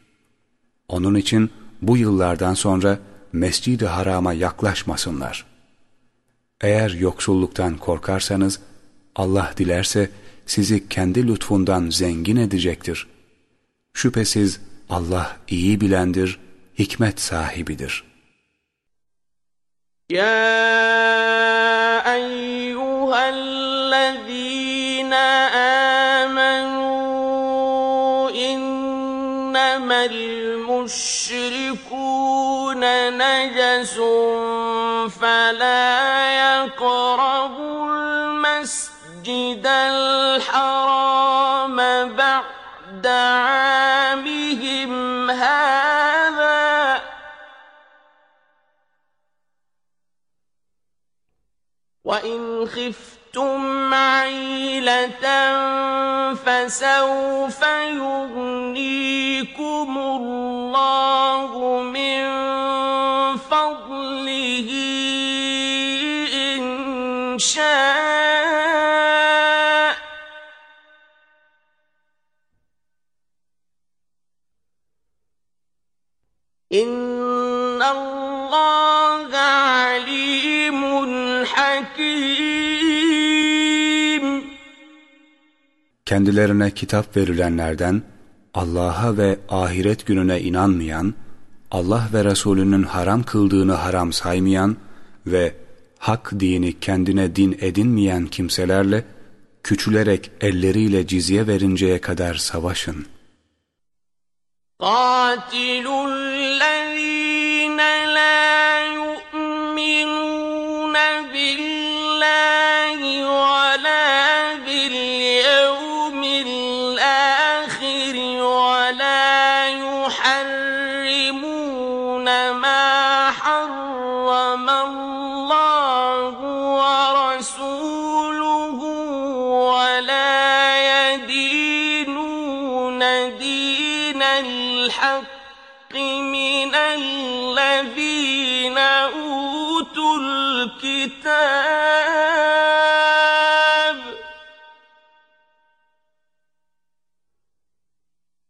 [SPEAKER 1] Onun için bu yıllardan sonra Mescid-i Haram'a yaklaşmasınlar. Eğer yoksulluktan korkarsanız Allah dilerse sizi kendi lütfundan zengin edecektir. Şüphesiz Allah iyi bilendir, hikmet sahibidir.
[SPEAKER 2] Ya نجس فلا يقربوا المسجد الحرام بعد عامهم هذا. وإن خفتم عيلة فسوف يغنيكم الله من إن الله عليم حكيم
[SPEAKER 1] Kendilerine kitap verilenlerden Allah'a ve ahiret gününe inanmayan, Allah ve Resulünün haram kıldığını haram saymayan ve hak dini kendine din edinmeyen kimselerle küçülerek elleriyle cizye verinceye kadar savaşın.
[SPEAKER 2] قَاتِلُوا الكتاب.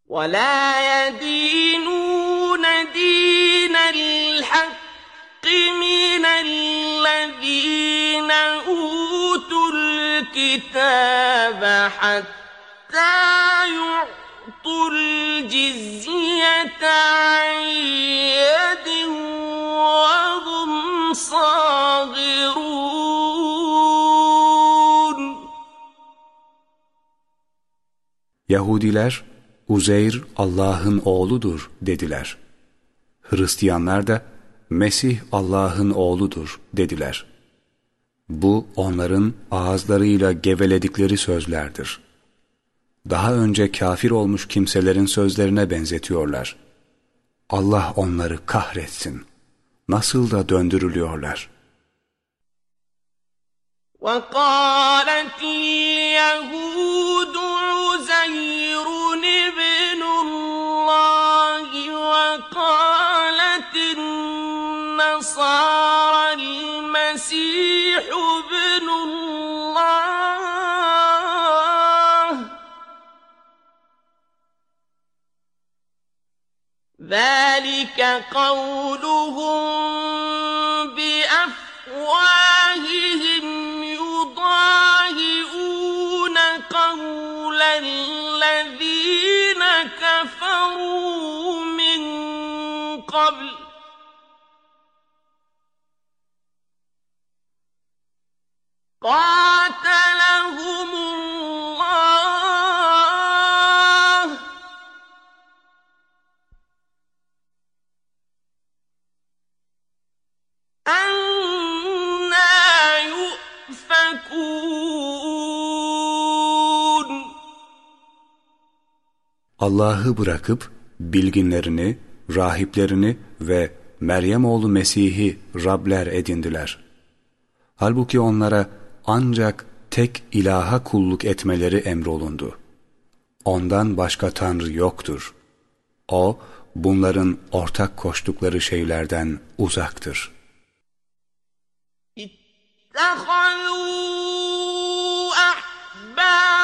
[SPEAKER 2] ولا يدينون دين الحق من الذين أوتوا الكتاب حتى يعطوا الجزية عن يد وهم صاغرون
[SPEAKER 1] Yahudiler Uzeyr Allah'ın oğludur dediler. Hristiyanlar da Mesih Allah'ın oğludur dediler. Bu onların ağızlarıyla geveledikleri sözlerdir. Daha önce kafir olmuş kimselerin sözlerine benzetiyorlar. Allah onları kahretsin. Nasıl da döndürülüyorlar.
[SPEAKER 2] وقالت اليهود عزير ابن الله وقالت النصارى المسيح ذلك قولهم بأفواههم يضاهئون قول الذين كفروا من قبل قاتلهم
[SPEAKER 1] Allah'ı bırakıp bilginlerini, rahiplerini ve Meryem oğlu Mesih'i Rabler edindiler. Halbuki onlara ancak tek ilaha kulluk etmeleri emrolundu. Ondan başka Tanrı yoktur. O, bunların ortak koştukları şeylerden uzaktır.
[SPEAKER 2] İttehallû ahbâ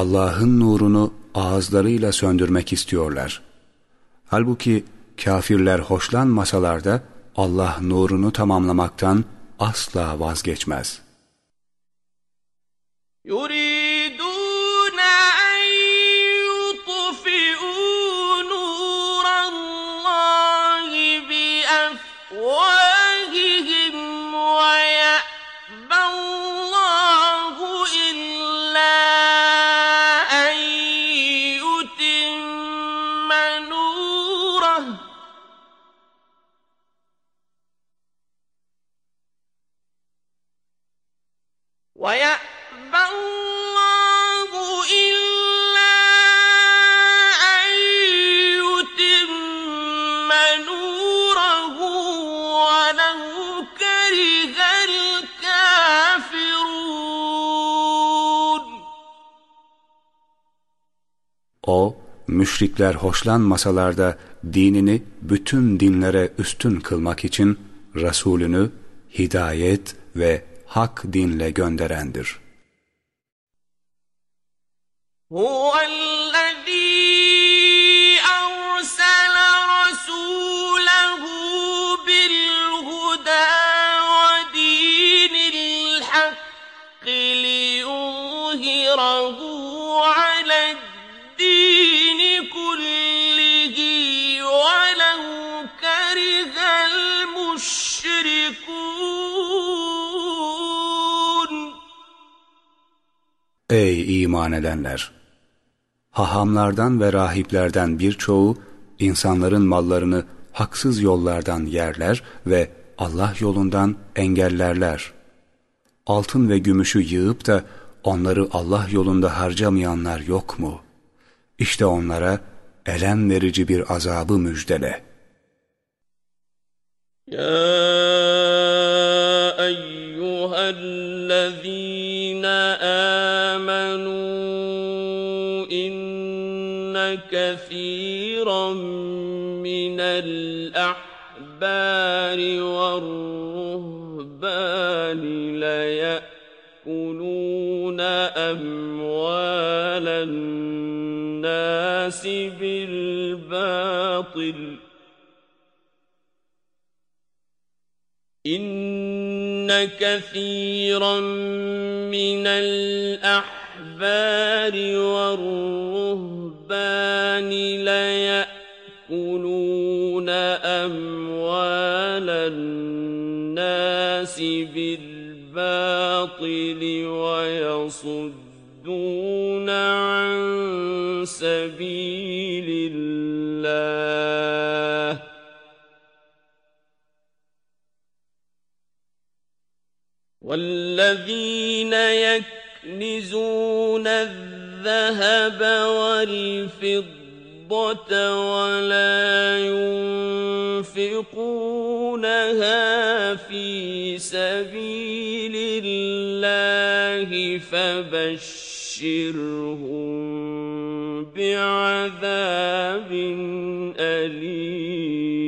[SPEAKER 1] Allah'ın nurunu ağızlarıyla söndürmek istiyorlar. Halbuki kafirler hoşlanmasalar da Allah nurunu tamamlamaktan asla vazgeçmez. Yuri müşrikler hoşlanmasalar da dinini bütün dinlere üstün kılmak için Resulünü hidayet ve hak dinle gönderendir.
[SPEAKER 2] هو
[SPEAKER 1] Ey iman edenler! Hahamlardan ve rahiplerden birçoğu insanların mallarını haksız yollardan yerler ve Allah yolundan engellerler. Altın ve gümüşü yığıp da onları Allah yolunda harcamayanlar yok mu? İşte onlara elem verici bir azabı müjdele.
[SPEAKER 2] Ya الأحبار والرهبان ليأكلون أموال الناس بالباطل. إن كثيرا من الأحبار والرهبان بالباطل ويصدون عن سبيل الله. والذين يكنزون الذهب والفضة ولا ينفقونها في سبيل الله فبشرهم بعذاب أليم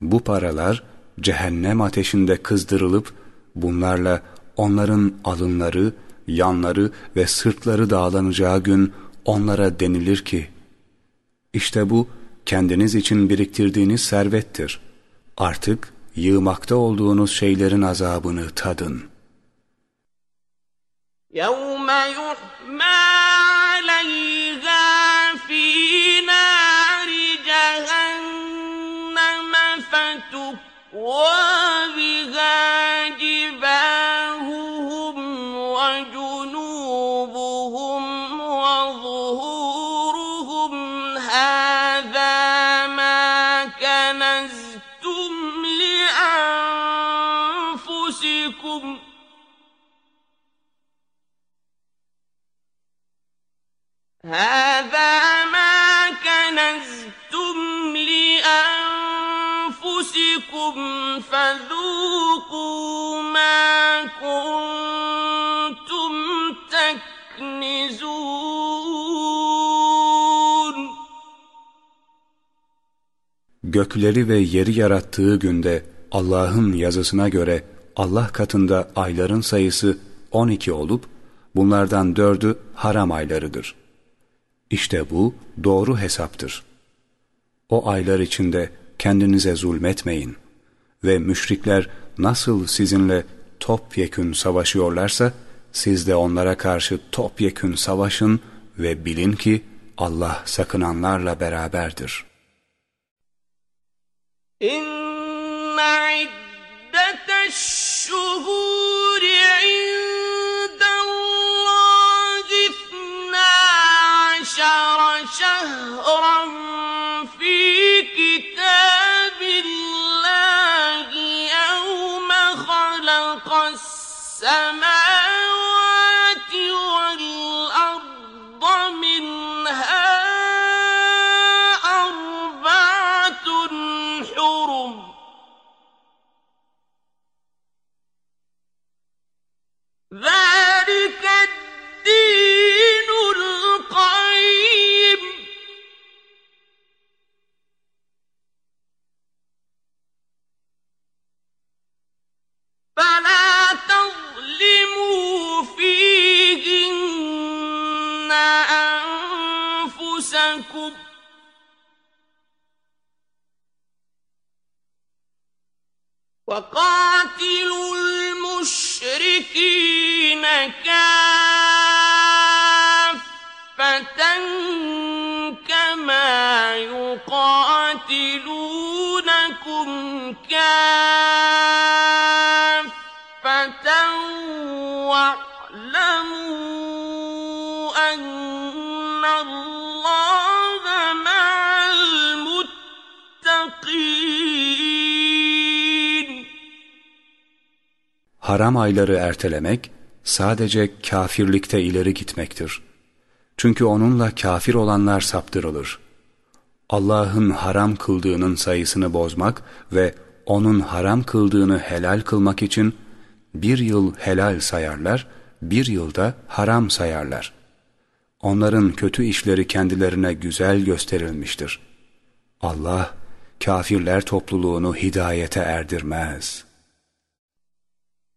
[SPEAKER 1] Bu paralar cehennem ateşinde kızdırılıp bunlarla onların alınları, yanları ve sırtları dağlanacağı gün onlara denilir ki işte bu kendiniz için biriktirdiğiniz servettir. Artık yığmakta olduğunuz şeylerin azabını tadın.
[SPEAKER 2] يَوْمَ هذا ما كنزتم لأنفسكم فذوقوا ما كنتم تكنزون
[SPEAKER 1] Gökleri ve yeri yarattığı günde Allah'ın yazısına göre Allah katında ayların sayısı 12 olup bunlardan dördü haram aylarıdır. İşte bu doğru hesaptır. O aylar içinde kendinize zulmetmeyin ve müşrikler nasıl sizinle topyekün savaşıyorlarsa siz de onlara karşı topyekün savaşın ve bilin ki Allah sakınanlarla beraberdir.
[SPEAKER 2] İnne iddeteşşuhûri indellâhi ذلك الدين القيم. فلا تظلموا فيهن أنفسكم. وقاتلوا المشركين كافة كما يقاتلونكم كافة.
[SPEAKER 1] Haram ayları ertelemek sadece kafirlikte ileri gitmektir. Çünkü onunla kafir olanlar saptırılır. Allah'ın haram kıldığının sayısını bozmak ve onun haram kıldığını helal kılmak için bir yıl helal sayarlar, bir yılda haram sayarlar. Onların kötü işleri kendilerine güzel gösterilmiştir. Allah, kafirler topluluğunu hidayete erdirmez.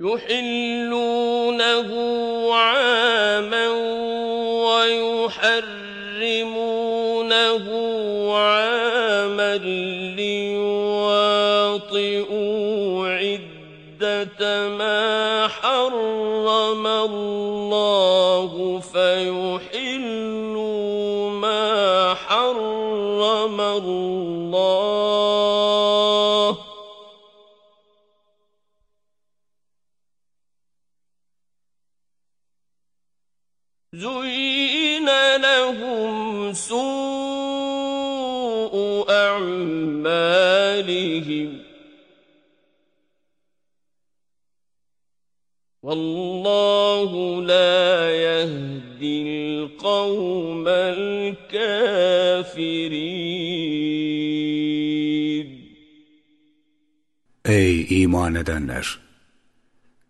[SPEAKER 2] يحلونه عاما ويحرمونه عاما ليواطئوا عدة ما القوم الكافرين
[SPEAKER 1] Ey iman edenler!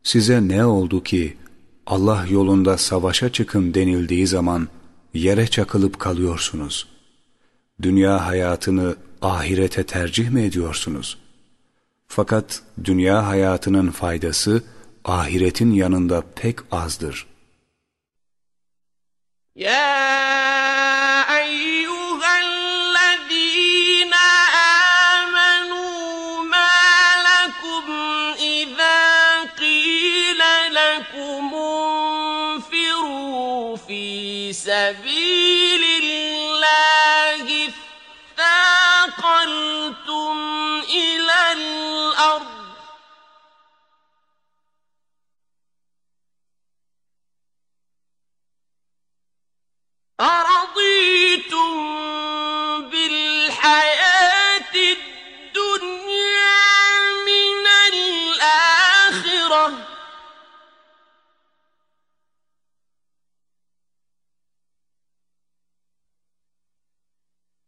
[SPEAKER 1] Size ne oldu ki Allah yolunda savaşa çıkın denildiği zaman yere çakılıp kalıyorsunuz? Dünya hayatını ahirete tercih mi ediyorsunuz? Fakat dünya hayatının faydası ahiretin yanında pek azdır.
[SPEAKER 2] يا أرضيتم بالحياة الدنيا من الآخرة؟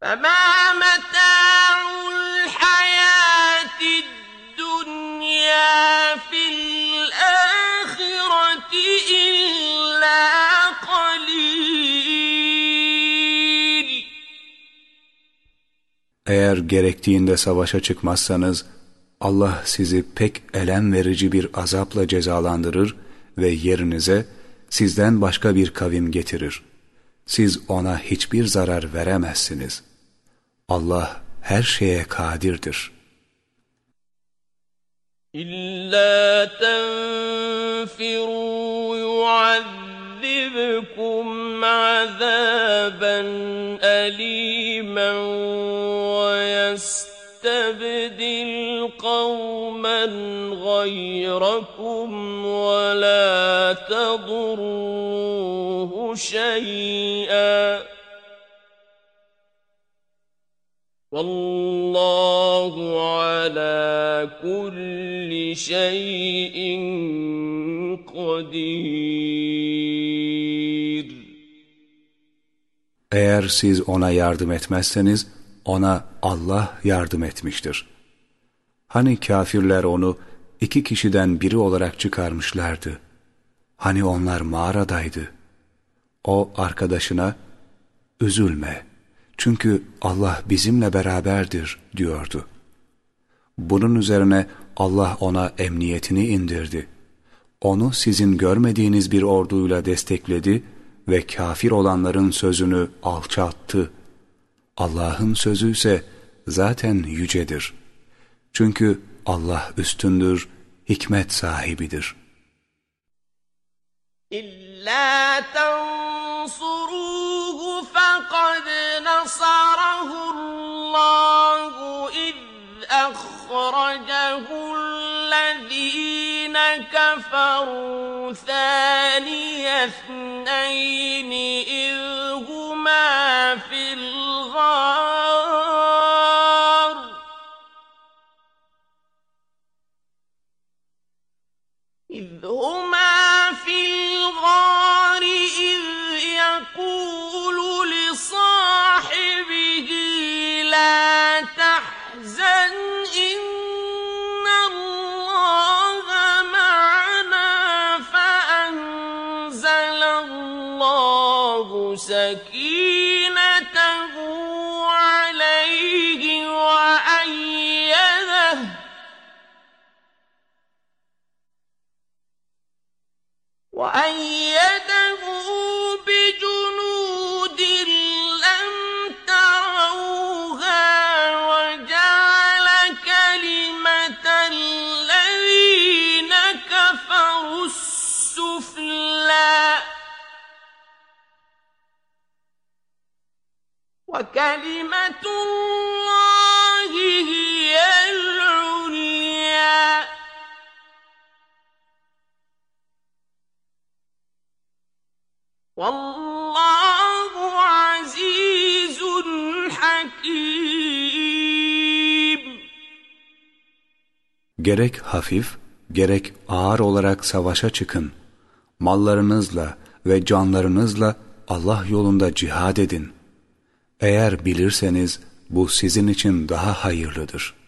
[SPEAKER 2] فما متاع
[SPEAKER 1] Eğer gerektiğinde savaşa çıkmazsanız Allah sizi pek elem verici bir azapla cezalandırır ve yerinize sizden başka bir kavim getirir. Siz ona hiçbir zarar veremezsiniz. Allah her şeye kadirdir.
[SPEAKER 2] İlla tenfiru yu'azzibkum azaben alimen قوما غيركم ولا تضروه شيئا والله على كل شيء قدير
[SPEAKER 1] Eğer siz ona yardım etmezseniz ona Allah yardım etmiştir. Hani kafirler onu iki kişiden biri olarak çıkarmışlardı. Hani onlar mağaradaydı. O arkadaşına, üzülme çünkü Allah bizimle beraberdir diyordu. Bunun üzerine Allah ona emniyetini indirdi. Onu sizin görmediğiniz bir orduyla destekledi ve kafir olanların sözünü alçalttı. Allah'ın sözü ise zaten yücedir. Çünkü Allah üstündür, hikmet sahibidir.
[SPEAKER 2] İlla tansuruhu fekad nasarahullahu iz akhracahu allazine kafaru thaniye ithneyni iz huma fil gâb إذ هما وأيده بجنود لم تروها وجعل كلمة الذين كفروا السفلى. وكلمة الله Vallahu azizun hakim.
[SPEAKER 1] Gerek hafif, gerek ağır olarak savaşa çıkın. Mallarınızla ve canlarınızla Allah yolunda cihad edin. Eğer bilirseniz bu sizin için daha hayırlıdır.''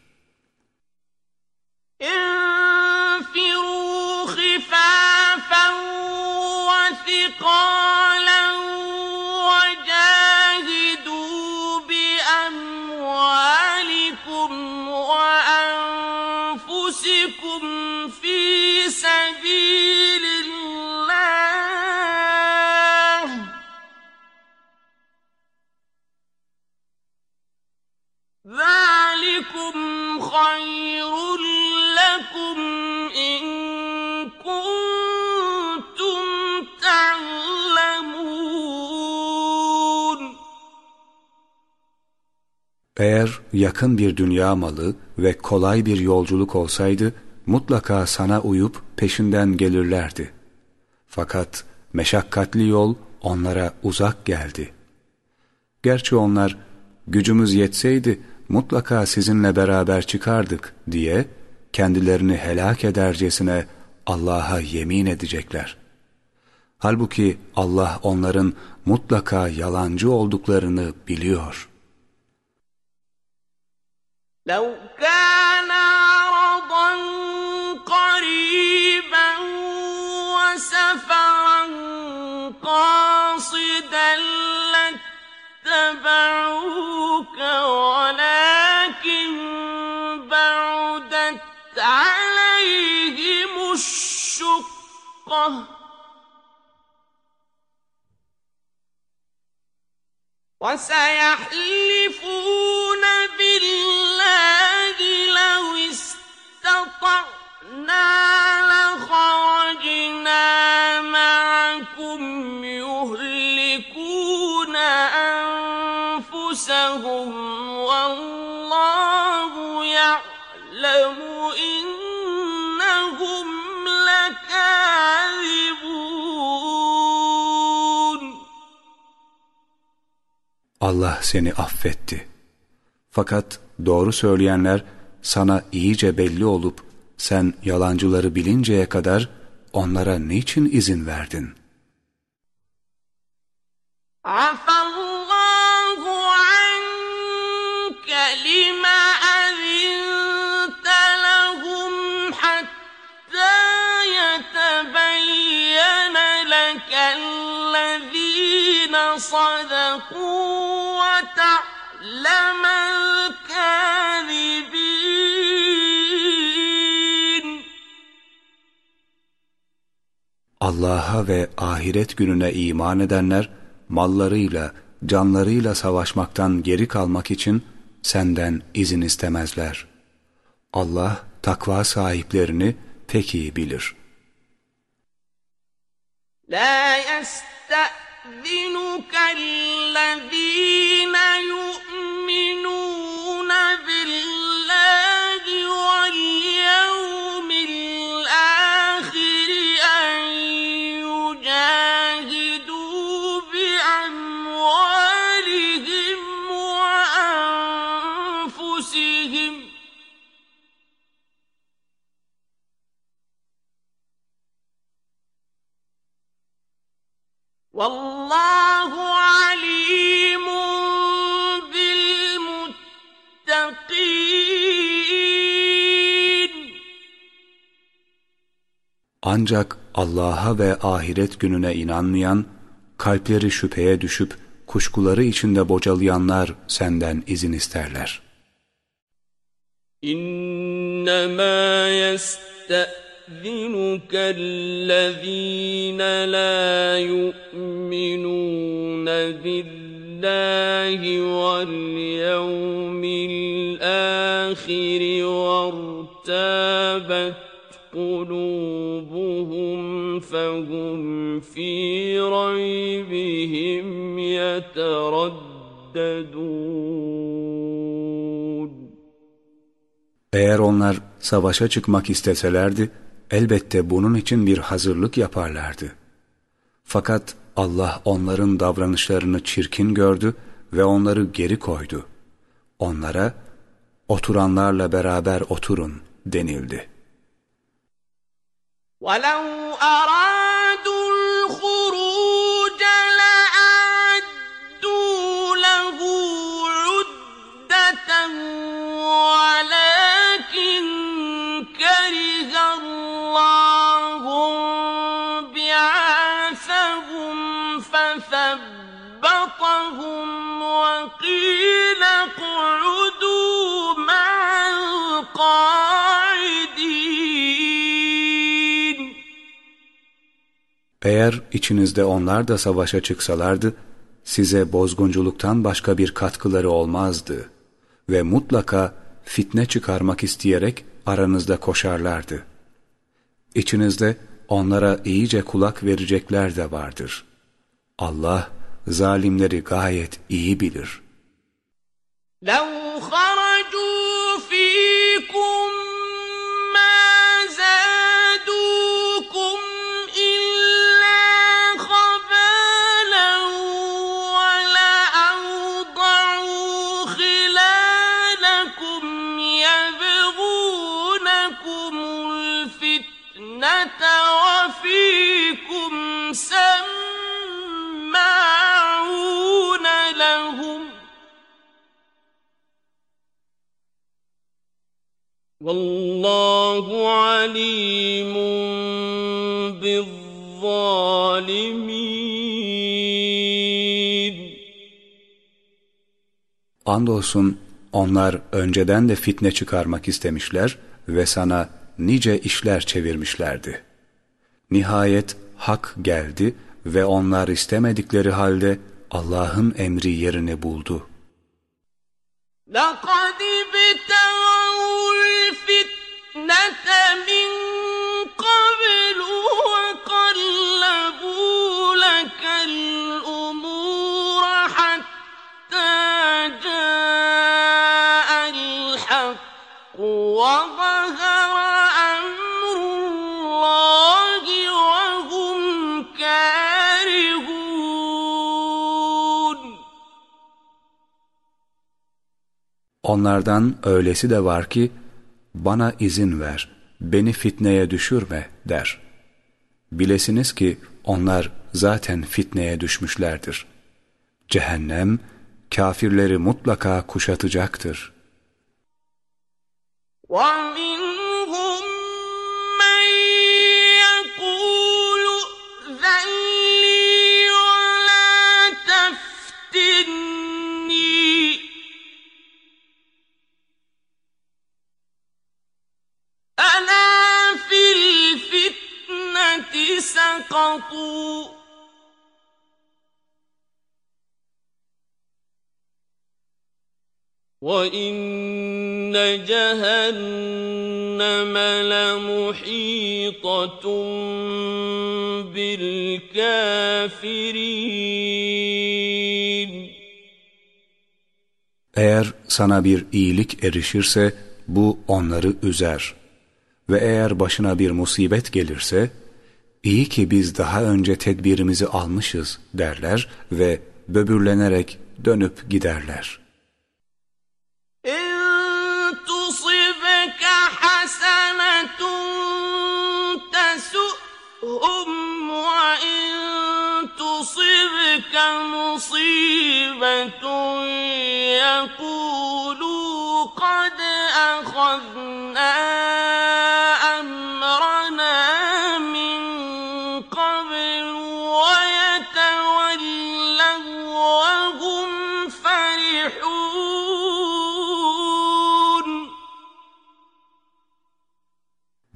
[SPEAKER 2] خير لكم إن كنتم تعلمون
[SPEAKER 1] Eğer yakın bir dünya malı ve kolay bir yolculuk olsaydı, mutlaka sana uyup peşinden gelirlerdi. Fakat meşakkatli yol onlara uzak geldi. Gerçi onlar, gücümüz yetseydi mutlaka sizinle beraber çıkardık diye, kendilerini helak edercesine Allah'a yemin edecekler. Halbuki Allah onların mutlaka yalancı olduklarını biliyor.''
[SPEAKER 2] لو كان عرضا قريبا وسفرا قاصدا لاتبعوك ولكن الشقه وسيحلفون بالله لو استطعنا
[SPEAKER 1] Allah seni affetti. Fakat doğru söyleyenler sana iyice belli olup sen yalancıları bilinceye kadar onlara niçin izin verdin?
[SPEAKER 2] Afallahu anke lima azinta
[SPEAKER 1] Allah'a ve ahiret gününe iman edenler mallarıyla, canlarıyla savaşmaktan geri kalmak için senden izin istemezler. Allah takva sahiplerini pek iyi bilir.
[SPEAKER 2] La ellezine yu'minune Vallahu alimun bil muttakin.
[SPEAKER 1] Ancak Allah'a ve ahiret gününe inanmayan, kalpleri şüpheye düşüp kuşkuları içinde bocalayanlar senden izin isterler.
[SPEAKER 2] İnnemâ yeste يستأذنك الذين لا يؤمنون بالله واليوم الآخر وارتابت قلوبهم فهم في ريبهم يترددون.
[SPEAKER 1] Eğer onlar savaşa çıkmak isteselerdi, elbette bunun için bir hazırlık yaparlardı. Fakat Allah onların davranışlarını çirkin gördü ve onları geri koydu. Onlara, oturanlarla beraber oturun denildi.
[SPEAKER 2] ولو أرادوا
[SPEAKER 1] Eğer içinizde onlar da savaşa çıksalardı, size bozgunculuktan başka bir katkıları olmazdı ve mutlaka fitne çıkarmak isteyerek aranızda koşarlardı. İçinizde onlara iyice kulak verecekler de vardır. Allah zalimleri gayet iyi bilir.
[SPEAKER 2] لو خرجوا والله عليم بالظالمين
[SPEAKER 1] Andolsun onlar önceden de fitne çıkarmak istemişler ve sana nice işler çevirmişlerdi. Nihayet hak geldi ve onlar istemedikleri halde Allah'ın emri yerini buldu.
[SPEAKER 2] لقد
[SPEAKER 1] Onlardan öylesi de var ki, bana izin ver, beni fitneye düşürme der. Bilesiniz ki onlar zaten fitneye düşmüşlerdir. Cehennem, kafirleri mutlaka kuşatacaktır.
[SPEAKER 2] وَمِنْ سقطوا وإن جهنم لمحيطة بالكافرين
[SPEAKER 1] Eğer sana bir iyilik erişirse bu onları üzer ve eğer başına bir musibet gelirse iyi ki biz daha önce tedbirimizi almışız derler ve böbürlenerek dönüp giderler.
[SPEAKER 2] مصيبة يقولوا قد أخذنا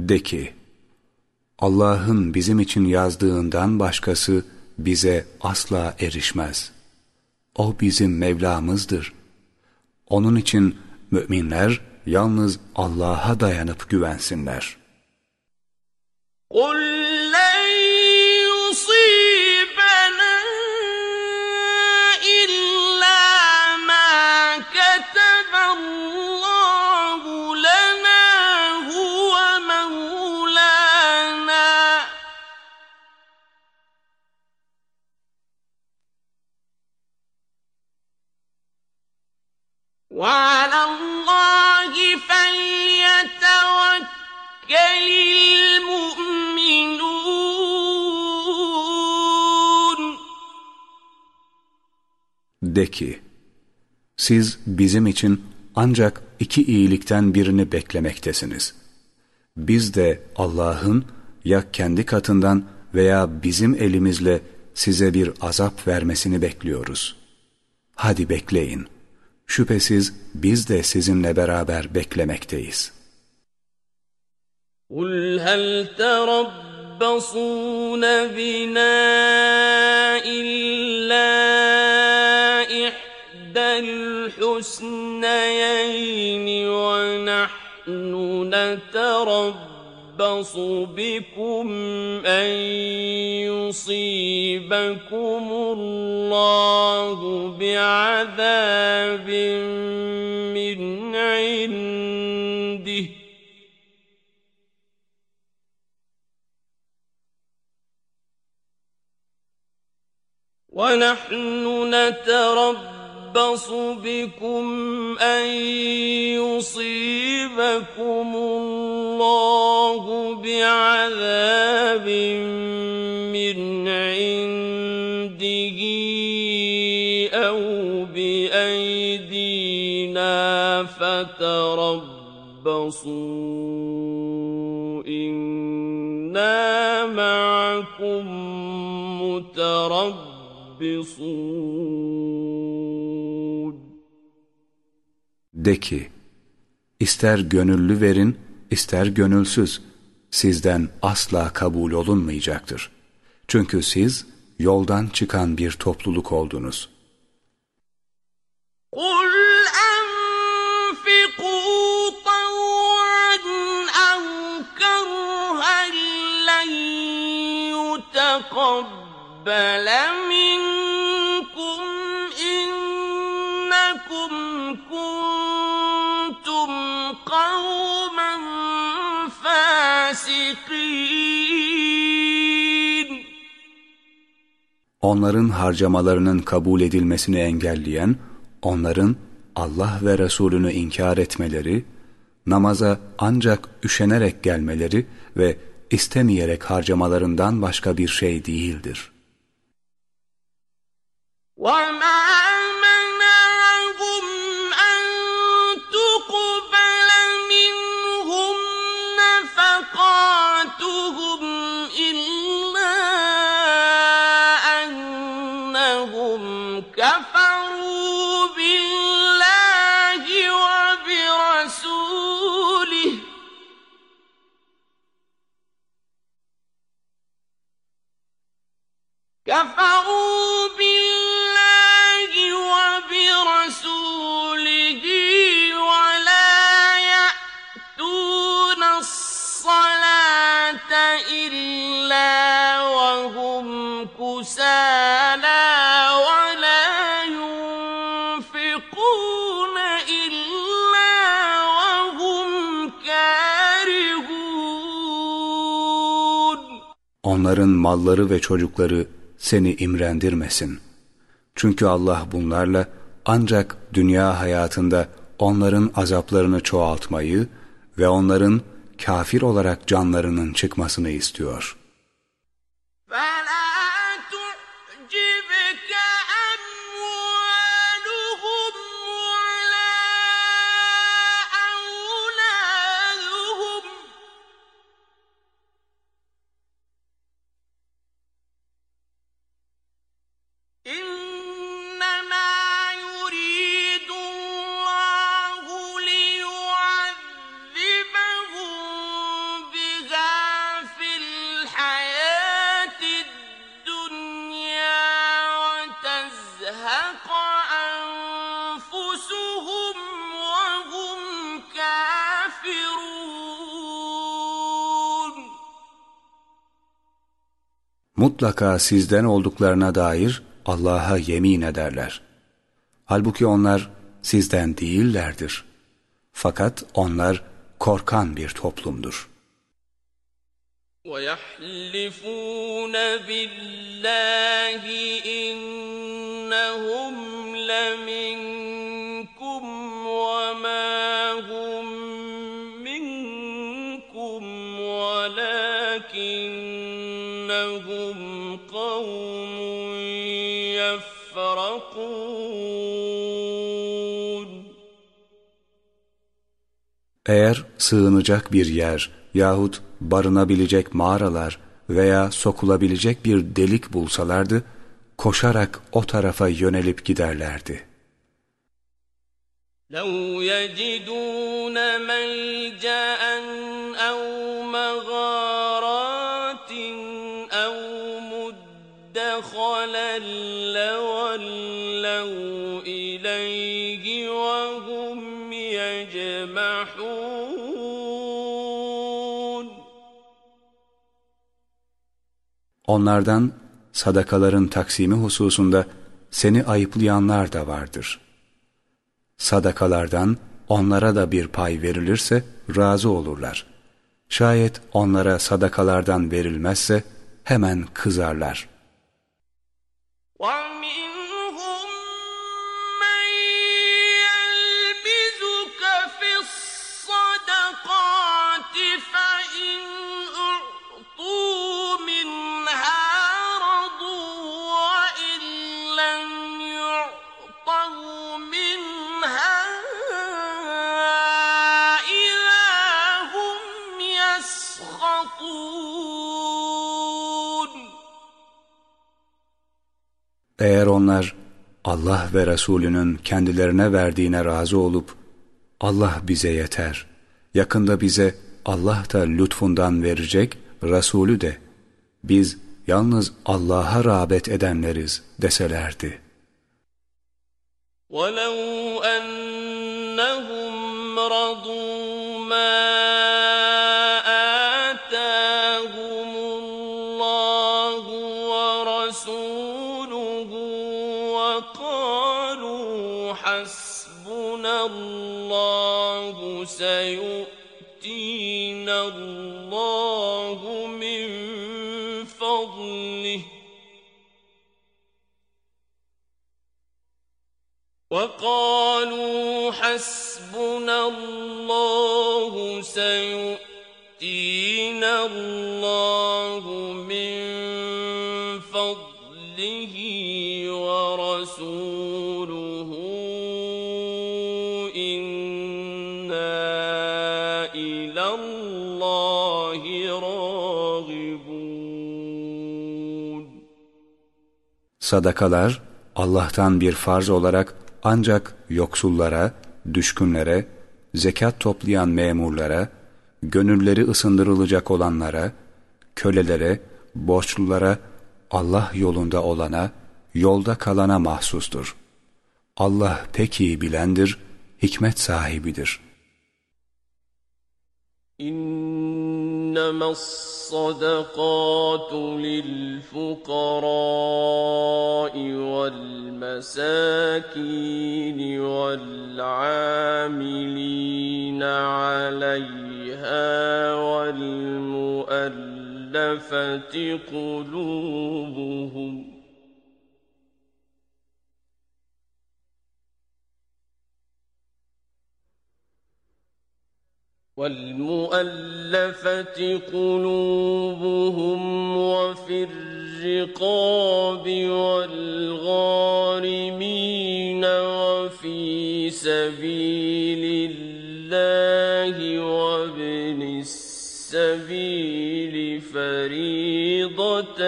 [SPEAKER 1] De ki, Allah'ın bizim için yazdığından başkası bize asla erişmez. O bizim Mevlamızdır. Onun için müminler yalnız Allah'a dayanıp güvensinler.
[SPEAKER 2] قُلْ
[SPEAKER 1] De ki, siz bizim için ancak iki iyilikten birini beklemektesiniz. Biz de Allah'ın ya kendi katından veya bizim elimizle size bir azap vermesini bekliyoruz. Hadi bekleyin. Şüphesiz biz de sizinle beraber beklemekteyiz.
[SPEAKER 2] قُلْ هَلْ تَرَبَّصُونَ بِنَا إِلَّا الحسنيين ونحن نتربص بكم أن يصيبكم الله بعذاب من عنده. ونحن نتربص بكم أن يصيبكم الله بعذاب فتربصوا إنا معكم متربصون
[SPEAKER 1] De ki, ister gönüllü verin, ister gönülsüz, sizden asla kabul olunmayacaktır. Çünkü siz yoldan çıkan bir topluluk oldunuz.
[SPEAKER 2] قُلْ يتقبل
[SPEAKER 1] Onların harcamalarının kabul edilmesini engelleyen, onların Allah ve Resulünü inkar etmeleri, namaza ancak üşenerek gelmeleri ve istemeyerek harcamalarından başka bir şey değildir.
[SPEAKER 2] وَمَا
[SPEAKER 1] onların malları ve çocukları seni imrendirmesin. Çünkü Allah bunlarla ancak dünya hayatında onların azaplarını çoğaltmayı ve onların kafir olarak canlarının çıkmasını istiyor.'' mutlaka sizden olduklarına dair Allah'a yemin ederler. Halbuki onlar sizden değillerdir. Fakat onlar korkan bir toplumdur.
[SPEAKER 2] وَيَحْلِفُونَ بِاللّٰهِ إِنَّهُمْ لَمِنْكُمْ
[SPEAKER 1] Eğer sığınacak bir yer yahut barınabilecek mağaralar veya sokulabilecek bir delik bulsalardı, koşarak o tarafa yönelip giderlerdi.
[SPEAKER 2] لَوْ يَجِدُونَ مَلْجَأً أَوْ مَغَارَاتٍ أَوْ مُدَّخَلًا لَوَلَّوْا إِلَيْهِ وَهُمْ يَجْمَحُونَ
[SPEAKER 1] Onlardan sadakaların taksimi hususunda seni ayıplayanlar da vardır. Sadakalardan onlara da bir pay verilirse razı olurlar. Şayet onlara sadakalardan verilmezse hemen kızarlar.
[SPEAKER 2] وَمِنْ
[SPEAKER 1] onlar Allah ve Resulünün kendilerine verdiğine razı olup Allah bize yeter, yakında bize Allah da lütfundan verecek, Resulü de biz yalnız Allah'a rağbet edenleriz deselerdi.
[SPEAKER 2] وَلَوْ أَنَّهُمْ رَضُوا وقالوا حسبنا الله سيؤتينا الله من فضله ورسوله إنا إلى الله راغبون
[SPEAKER 1] Sadakalar Allah'tan bir farz olarak ancak yoksullara, düşkünlere, zekat toplayan memurlara, gönülleri ısındırılacak olanlara, kölelere, borçlulara, Allah yolunda olana, yolda kalana mahsustur. Allah pek iyi bilendir, hikmet sahibidir.
[SPEAKER 2] إنما الصدقات للفقراء والمساكين والعاملين عليها والمؤلفة قلوبهم والمؤلفة قلوبهم وفي الرقاب والغارمين وفي سبيل الله وابن السبيل فريضة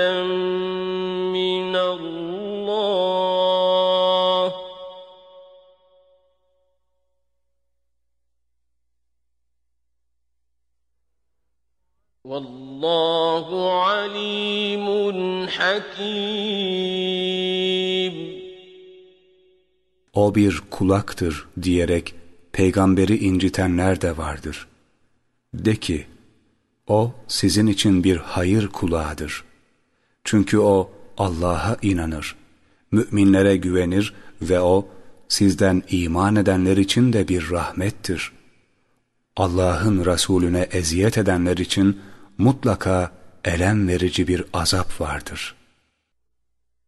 [SPEAKER 2] من الله Vallahu alimun hakim.
[SPEAKER 1] O bir kulaktır diyerek peygamberi incitenler de vardır. De ki, o sizin için bir hayır kulağıdır. Çünkü o Allah'a inanır, müminlere güvenir ve o sizden iman edenler için de bir rahmettir. Allah'ın Resulüne eziyet edenler için mutlaka elem verici bir azap vardır.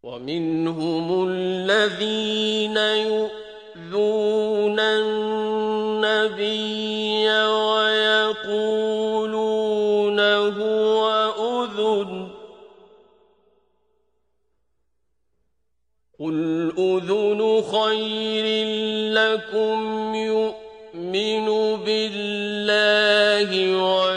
[SPEAKER 2] ومنهم الذين يؤذون النبي ويقولون هو أذن قل أذن خير لكم يؤمن بالله ويؤمن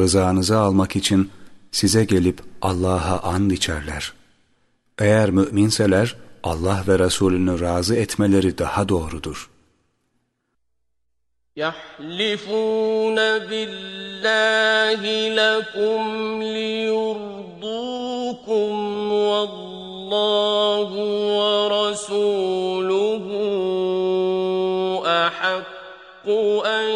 [SPEAKER 1] Rızanızı almak için size gelip Allah'a and içerler. Eğer müminseler Allah ve Resulünü razı etmeleri daha doğrudur.
[SPEAKER 2] يحلفون بالله لكم ليرضوكم والله ورسوله أحق أن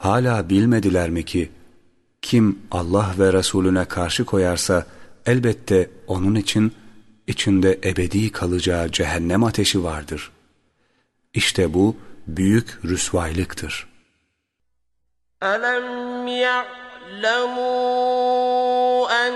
[SPEAKER 1] Hala bilmediler mi ki kim Allah ve Resulüne karşı koyarsa elbette onun için içinde ebedi kalacağı cehennem ateşi vardır. İşte bu büyük rüsvaylıktır.
[SPEAKER 2] Alam ya'lemu en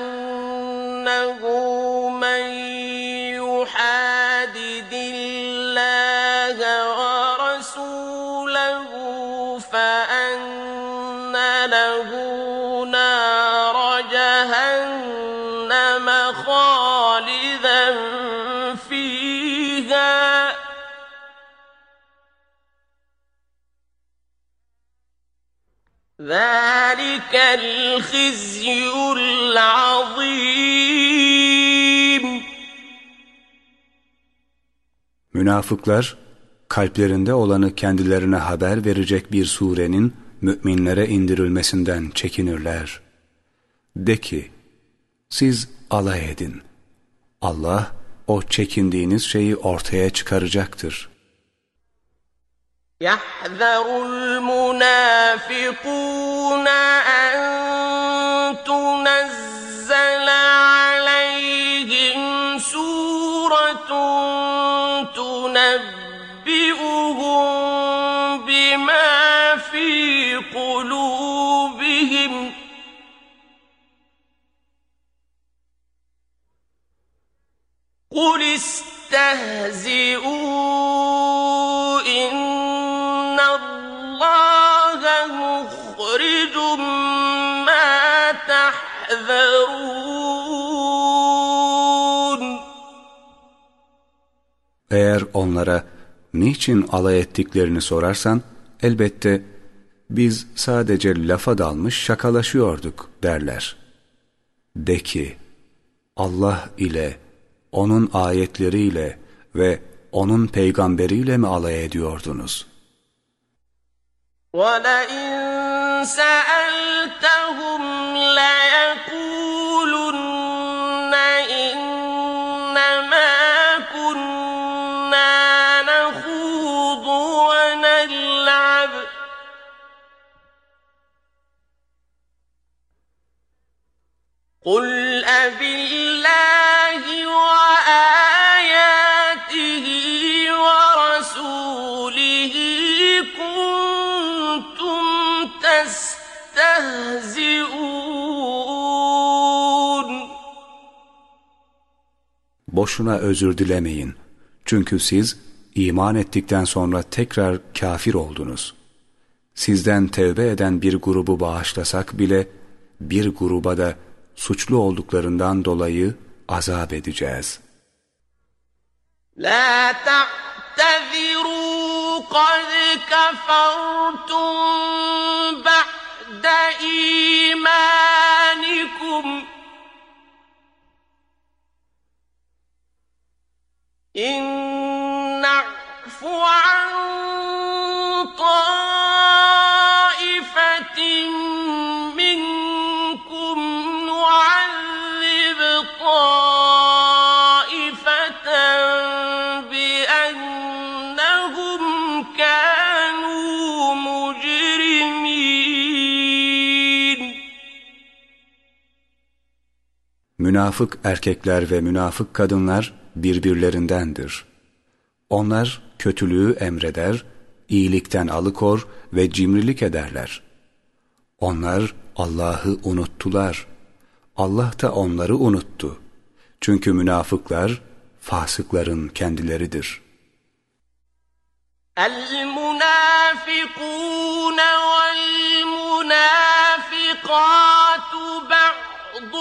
[SPEAKER 2] ذلك الخزي العظيم
[SPEAKER 1] Münafıklar, kalplerinde olanı kendilerine haber verecek bir surenin müminlere indirilmesinden çekinirler. De ki, siz alay edin. Allah, o çekindiğiniz şeyi ortaya çıkaracaktır.
[SPEAKER 2] يَحْذَرُ الْمُنَافِقُونَ أَن تُنَزَّلَ عَلَيْهِمْ سُورَةٌ تُنَبِّئُهُم بِمَا فِي قُلُوبِهِمْ ۚ. قُلِ اسْتَهْزِئُوا إِنَّ مَّا تَحْذَرُونَ
[SPEAKER 1] Eğer onlara niçin alay ettiklerini sorarsan, elbette biz sadece lafa dalmış şakalaşıyorduk derler. De ki, Allah ile, O'nun ayetleriyle ve O'nun peygamberiyle mi alay ediyordunuz?
[SPEAKER 2] وَلَئِن سَأَلْتَهُمْ لَيَقُولُنَّ إِنَّمَا كُنَّا نَخُوضُ وَنَلْعَبُ ۚ. قُلْ أَبِاللَّهِ وَآيَاتِهِ
[SPEAKER 1] Boşuna özür dilemeyin. Çünkü siz iman ettikten sonra tekrar kafir oldunuz. Sizden tevbe eden bir grubu bağışlasak bile bir gruba da suçlu olduklarından dolayı azap edeceğiz.
[SPEAKER 2] لا تعتذروا قد كفرتم بعد إيمانكم
[SPEAKER 1] münafık erkekler ve münafık kadınlar birbirlerindendir. Onlar kötülüğü emreder, iyilikten alıkor ve cimrilik ederler. Onlar Allah'ı unuttular. Allah da onları unuttu. Çünkü münafıklar fasıkların kendileridir.
[SPEAKER 2] El-Munafikûne vel-Munafikâ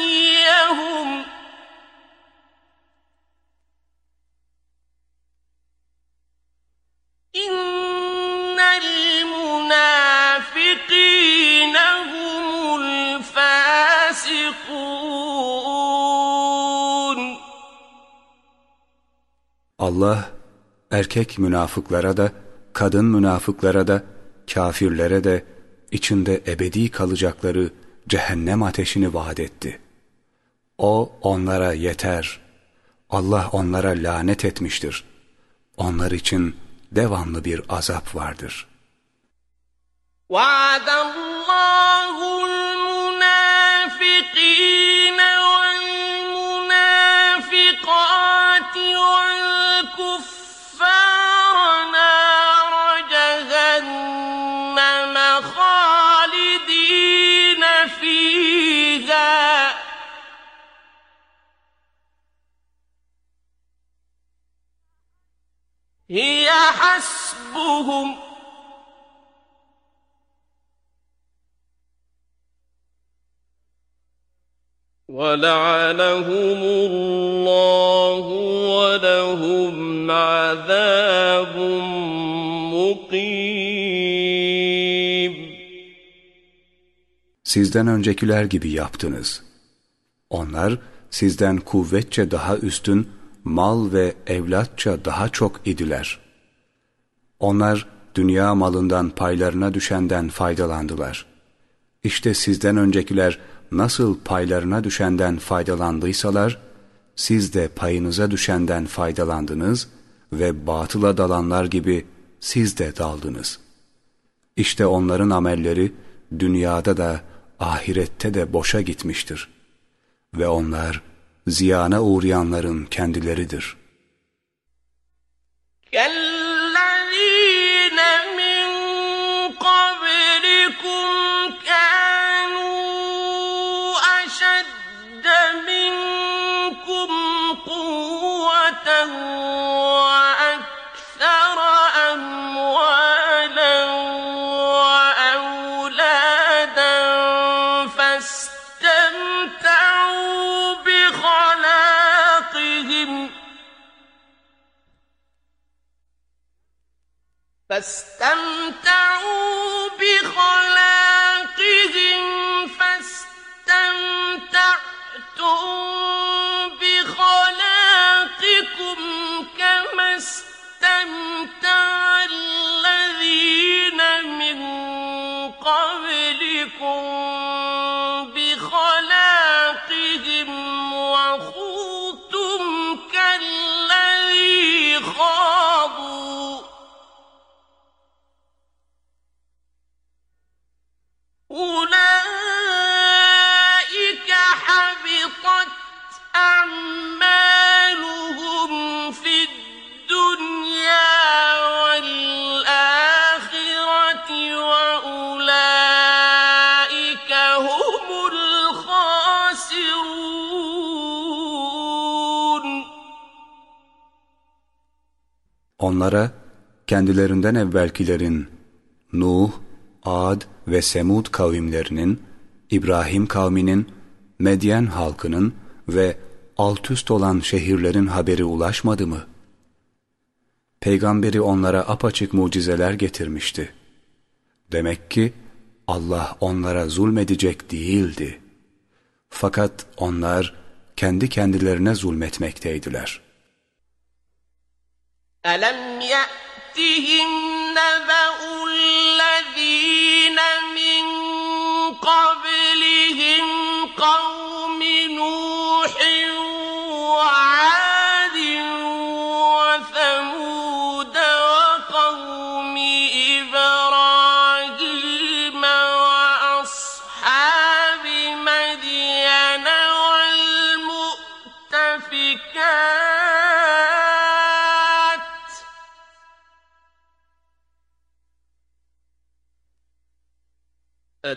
[SPEAKER 2] فنسيهم إن المنافقين هم الفاسقون
[SPEAKER 1] Allah erkek münafıklara da, kadın münafıklara da, kafirlere de içinde ebedi kalacakları cehennem ateşini vaat etti. O onlara yeter. Allah onlara lanet etmiştir. Onlar için devamlı bir azap vardır.
[SPEAKER 2] وعد الله هي حسبهم ولعنهم الله ولهم عذاب مقيم
[SPEAKER 1] Sizden öncekiler gibi yaptınız. Onlar sizden kuvvetçe daha üstün, mal ve evlatça daha çok idiler. Onlar dünya malından paylarına düşenden faydalandılar. İşte sizden öncekiler nasıl paylarına düşenden faydalandıysalar, siz de payınıza düşenden faydalandınız ve batıla dalanlar gibi siz de daldınız. İşte onların amelleri dünyada da ahirette de boşa gitmiştir. Ve onlar ziyana uğrayanların kendileridir.
[SPEAKER 2] Gel فاستمتعوا بخلاقهم فاستمتعتم بخلاقكم كما استمتع الذين من قبلكم.
[SPEAKER 1] Onlara kendilerinden evvelkilerin Nuh, Ad ve Semud kavimlerinin, İbrahim kavminin, Medyen halkının ve altüst olan şehirlerin haberi ulaşmadı mı? Peygamberi onlara apaçık mucizeler getirmişti. Demek ki Allah onlara zulmedecek değildi. Fakat onlar kendi kendilerine zulmetmekteydiler.
[SPEAKER 2] ألم يأتهم نبأ الذين من قبلهم قوم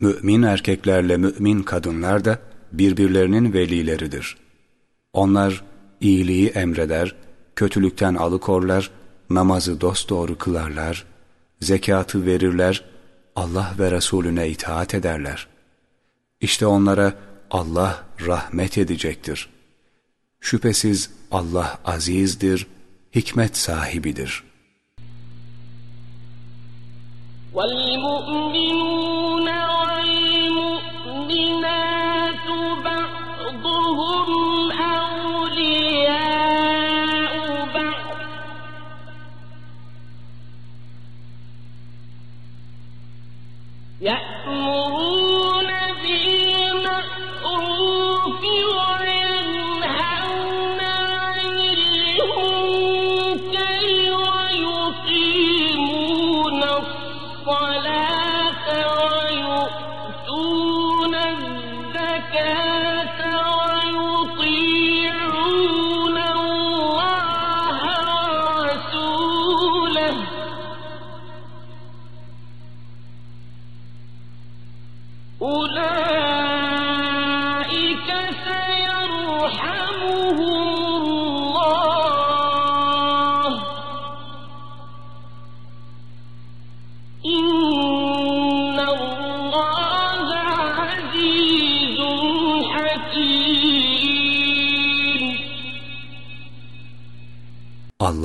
[SPEAKER 1] Mümin erkeklerle mümin kadınlar da birbirlerinin velileridir. Onlar iyiliği emreder, kötülükten alıkorlar, namazı dosdoğru kılarlar, zekatı verirler, Allah ve Resulüne itaat ederler. İşte onlara Allah rahmet edecektir. Şüphesiz Allah azizdir, hikmet sahibidir.
[SPEAKER 2] والمؤمنون والمؤمنات بعضهم أولياء بعض. يأمرون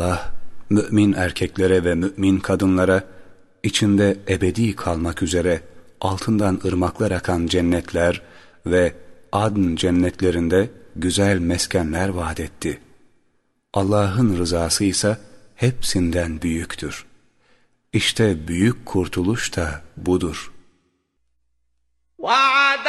[SPEAKER 1] Allah mümin erkeklere ve mümin kadınlara içinde ebedi kalmak üzere altından ırmaklar akan cennetler ve adn cennetlerinde güzel meskenler vaat etti. Allah'ın rızası ise hepsinden büyüktür. İşte büyük kurtuluş da budur.
[SPEAKER 2] وعد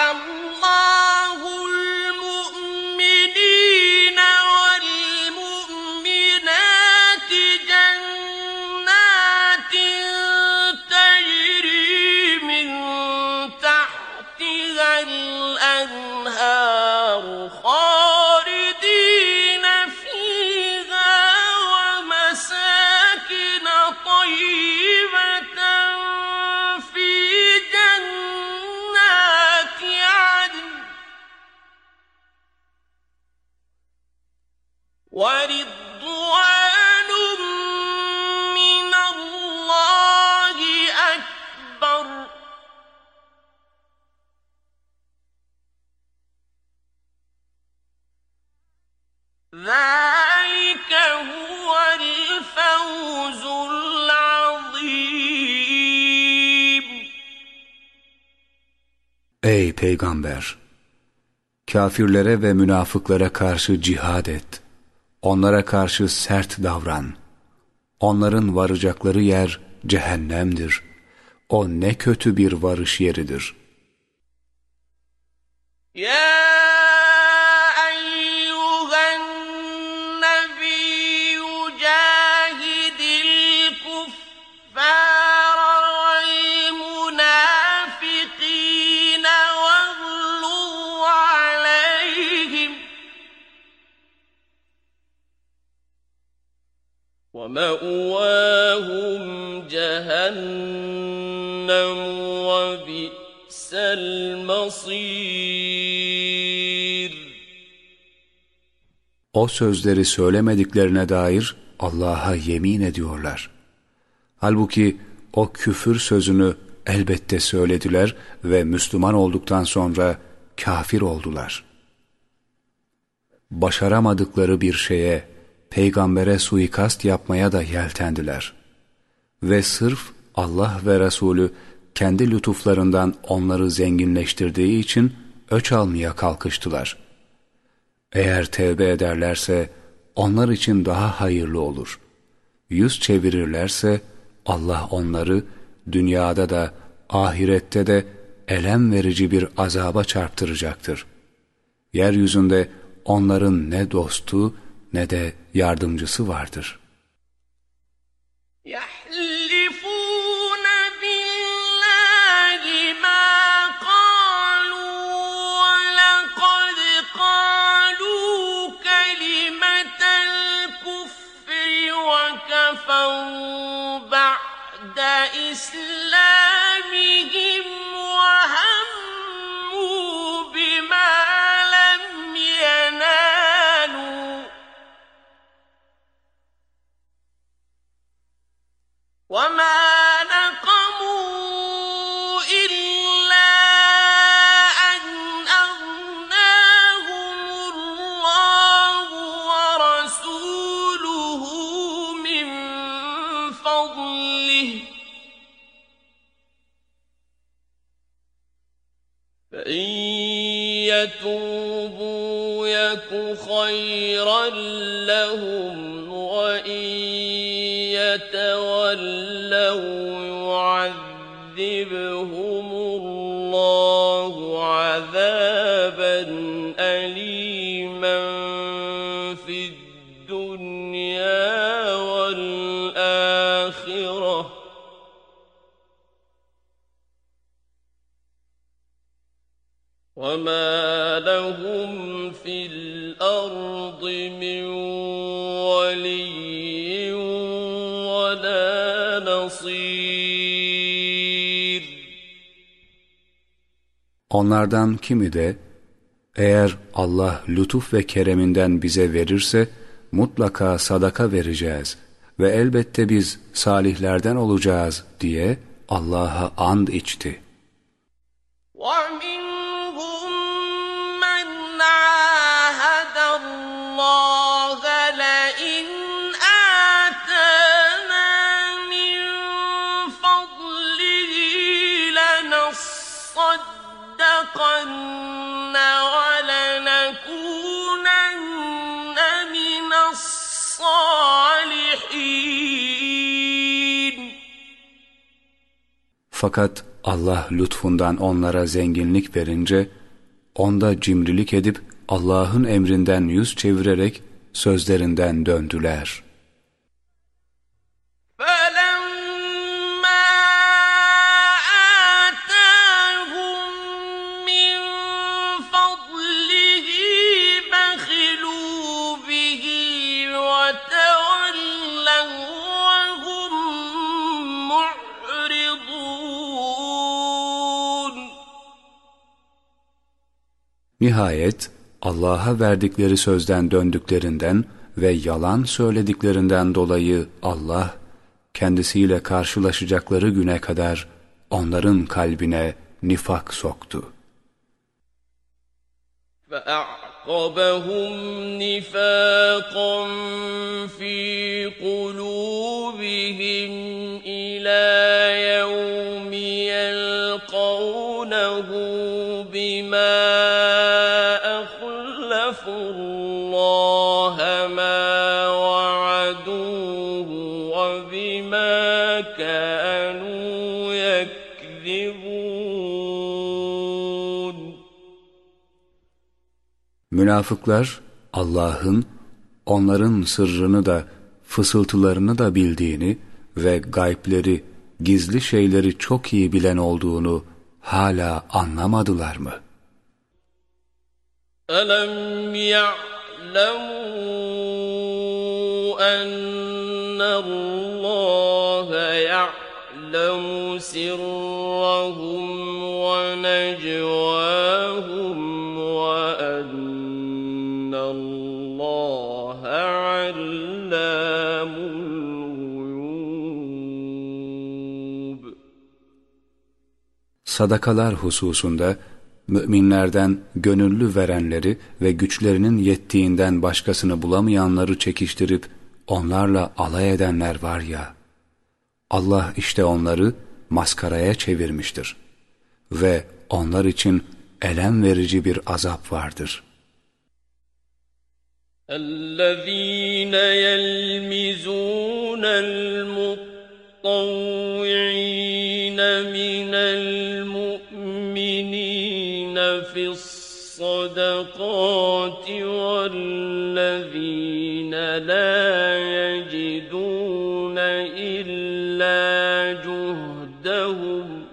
[SPEAKER 1] peygamber! Kafirlere ve münafıklara karşı cihad et. Onlara karşı sert davran. Onların varacakları yer cehennemdir. O ne kötü bir varış yeridir.
[SPEAKER 2] يا ومأواهم جهنم وبئس المصير
[SPEAKER 1] O sözleri söylemediklerine dair Allah'a yemin ediyorlar. Halbuki o küfür sözünü elbette söylediler ve Müslüman olduktan sonra kafir oldular. Başaramadıkları bir şeye, peygambere suikast yapmaya da yeltendiler. Ve sırf Allah ve Resulü kendi lütuflarından onları zenginleştirdiği için öç almaya kalkıştılar. Eğer tevbe ederlerse onlar için daha hayırlı olur. Yüz çevirirlerse Allah onları dünyada da ahirette de elem verici bir azaba çarptıracaktır. Yeryüzünde onların ne dostu ne de yardımcısı vardır.
[SPEAKER 2] Ya يتوبوا يك خيرا لهم يتولوا يعذبهم الله عذابا أليما في الدنيا والآخرة وما لهم
[SPEAKER 1] Onlardan kimi de eğer Allah lütuf ve kereminden bize verirse mutlaka sadaka vereceğiz ve elbette biz salihlerden olacağız diye Allah'a and içti.
[SPEAKER 2] ومنهم لنصدقن ولنكونن من الصالحين
[SPEAKER 1] Fakat Allah lütfundan onlara zenginlik verince, onda cimrilik edip Allah'ın emrinden yüz çevirerek sözlerinden döndüler. Nihayet Allah'a verdikleri sözden döndüklerinden ve yalan söylediklerinden dolayı Allah, kendisiyle karşılaşacakları güne kadar onların kalbine nifak soktu.
[SPEAKER 2] فأعقبهم نفاقا في قلوبهم إلى يوم يلقونه بما
[SPEAKER 1] Münafıklar Allah'ın onların sırrını da fısıltılarını da bildiğini ve gaybleri, gizli şeyleri çok iyi bilen olduğunu hala anlamadılar mı?
[SPEAKER 2] ألم يعلموا أن الله يعلم سرهم ونجواهم
[SPEAKER 1] Sadakalar hususunda müminlerden gönüllü verenleri ve güçlerinin yettiğinden başkasını bulamayanları çekiştirip onlarla alay edenler var ya, Allah işte onları maskaraya çevirmiştir. Ve onlar için elem verici bir azap vardır.
[SPEAKER 2] الذين يلمزون المطوعين الصدقات والذين لا يجدون إلا جهدهم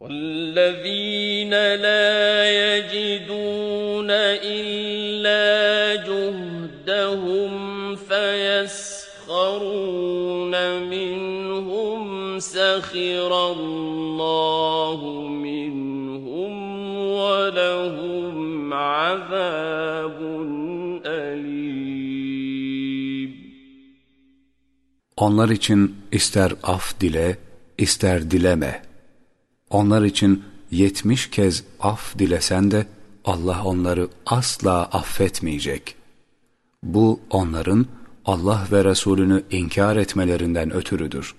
[SPEAKER 2] والذين لا يجدون إلا جهدهم فيسخرون منهم سخر الله azab alim.
[SPEAKER 1] Onlar için ister af dile, ister dileme. Onlar için yetmiş kez af dilesen de Allah onları asla affetmeyecek. Bu onların Allah ve Resulünü inkar etmelerinden ötürüdür.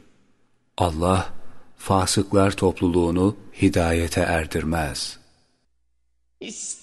[SPEAKER 1] Allah fasıklar topluluğunu hidayete erdirmez.
[SPEAKER 2] İst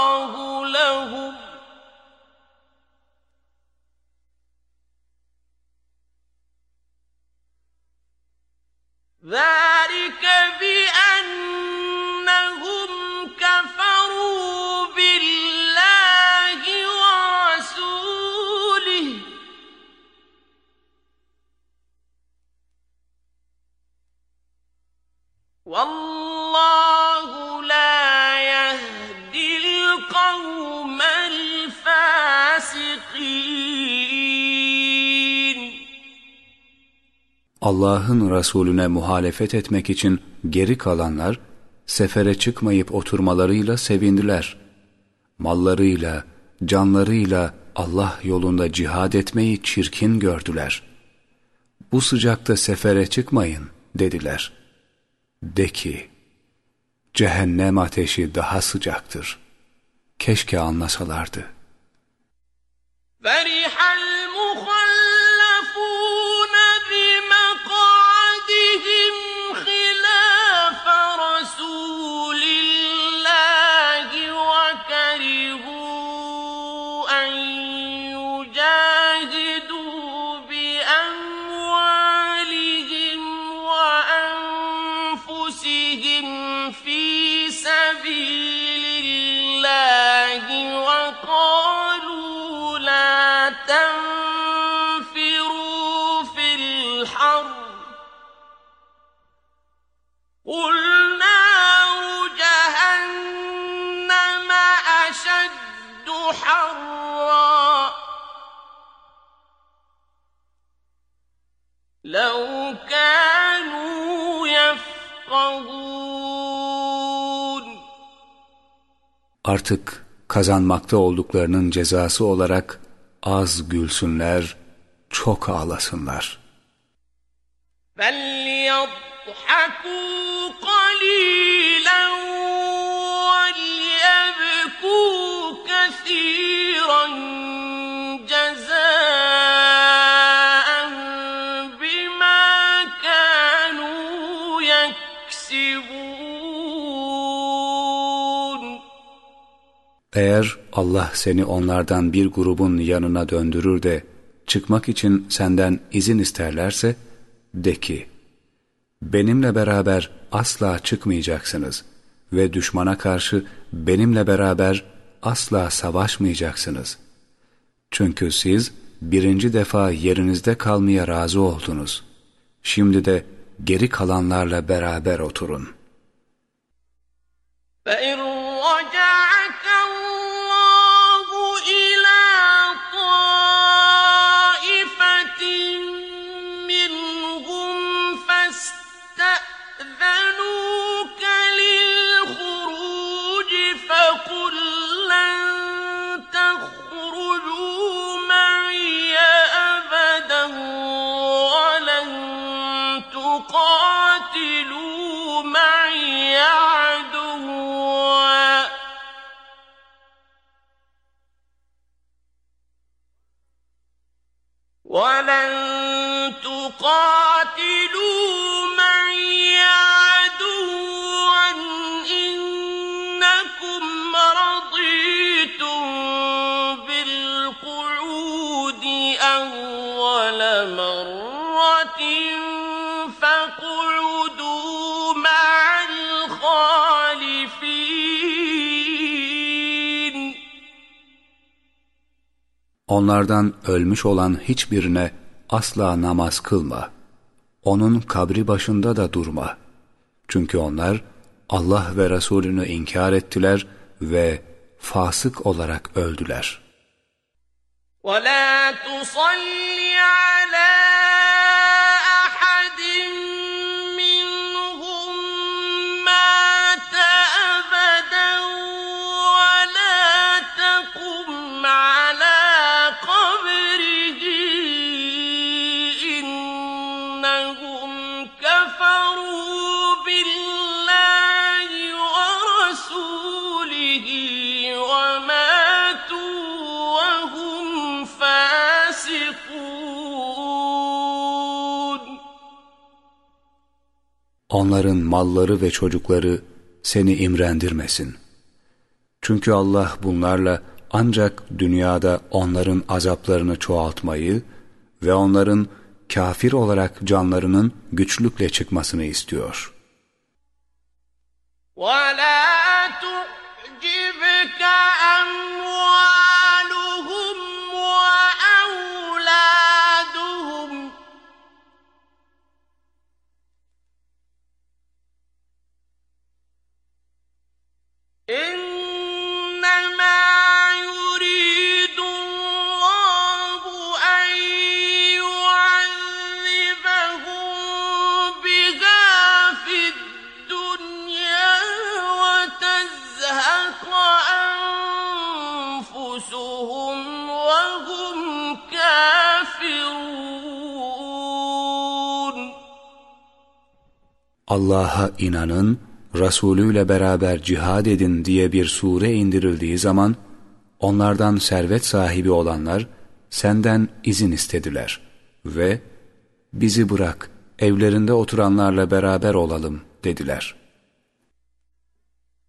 [SPEAKER 2] ذلك بأنهم كفروا بالله ورسوله. والله
[SPEAKER 1] Allah'ın Resulüne muhalefet etmek için geri kalanlar, sefere çıkmayıp oturmalarıyla sevindiler. Mallarıyla, canlarıyla Allah yolunda cihad etmeyi çirkin gördüler. Bu sıcakta sefere çıkmayın dediler. De ki, cehennem ateşi daha sıcaktır. Keşke anlasalardı.
[SPEAKER 2] فَرِحَ
[SPEAKER 1] Artık kazanmakta olduklarının cezası olarak az gülsünler, çok ağlasınlar.
[SPEAKER 2] فَلْيَضْحَكُوا
[SPEAKER 1] Eğer Allah seni onlardan bir grubun yanına döndürür de çıkmak için senden izin isterlerse de ki benimle beraber asla çıkmayacaksınız ve düşmana karşı benimle beraber asla savaşmayacaksınız. Çünkü siz birinci defa yerinizde kalmaya razı oldunuz. Şimdi de geri kalanlarla beraber oturun.
[SPEAKER 2] فَاِنْ ولن تقال
[SPEAKER 1] Onlardan ölmüş olan hiçbirine asla namaz kılma. Onun kabri başında da durma. Çünkü onlar Allah ve Resulünü inkar ettiler ve fasık olarak öldüler.
[SPEAKER 2] وَلَا تُصَلِّ عَلَى
[SPEAKER 1] onların malları ve çocukları seni imrendirmesin. Çünkü Allah bunlarla ancak dünyada onların azaplarını çoğaltmayı ve onların kafir olarak canlarının güçlükle çıkmasını istiyor.
[SPEAKER 2] وَلَا تُعْجِبْكَ أَمْوَالُ
[SPEAKER 1] Allah'a inanın, Resulü ile beraber cihad edin diye bir sure indirildiği zaman, onlardan servet sahibi olanlar senden izin istediler ve bizi bırak, evlerinde oturanlarla beraber olalım dediler.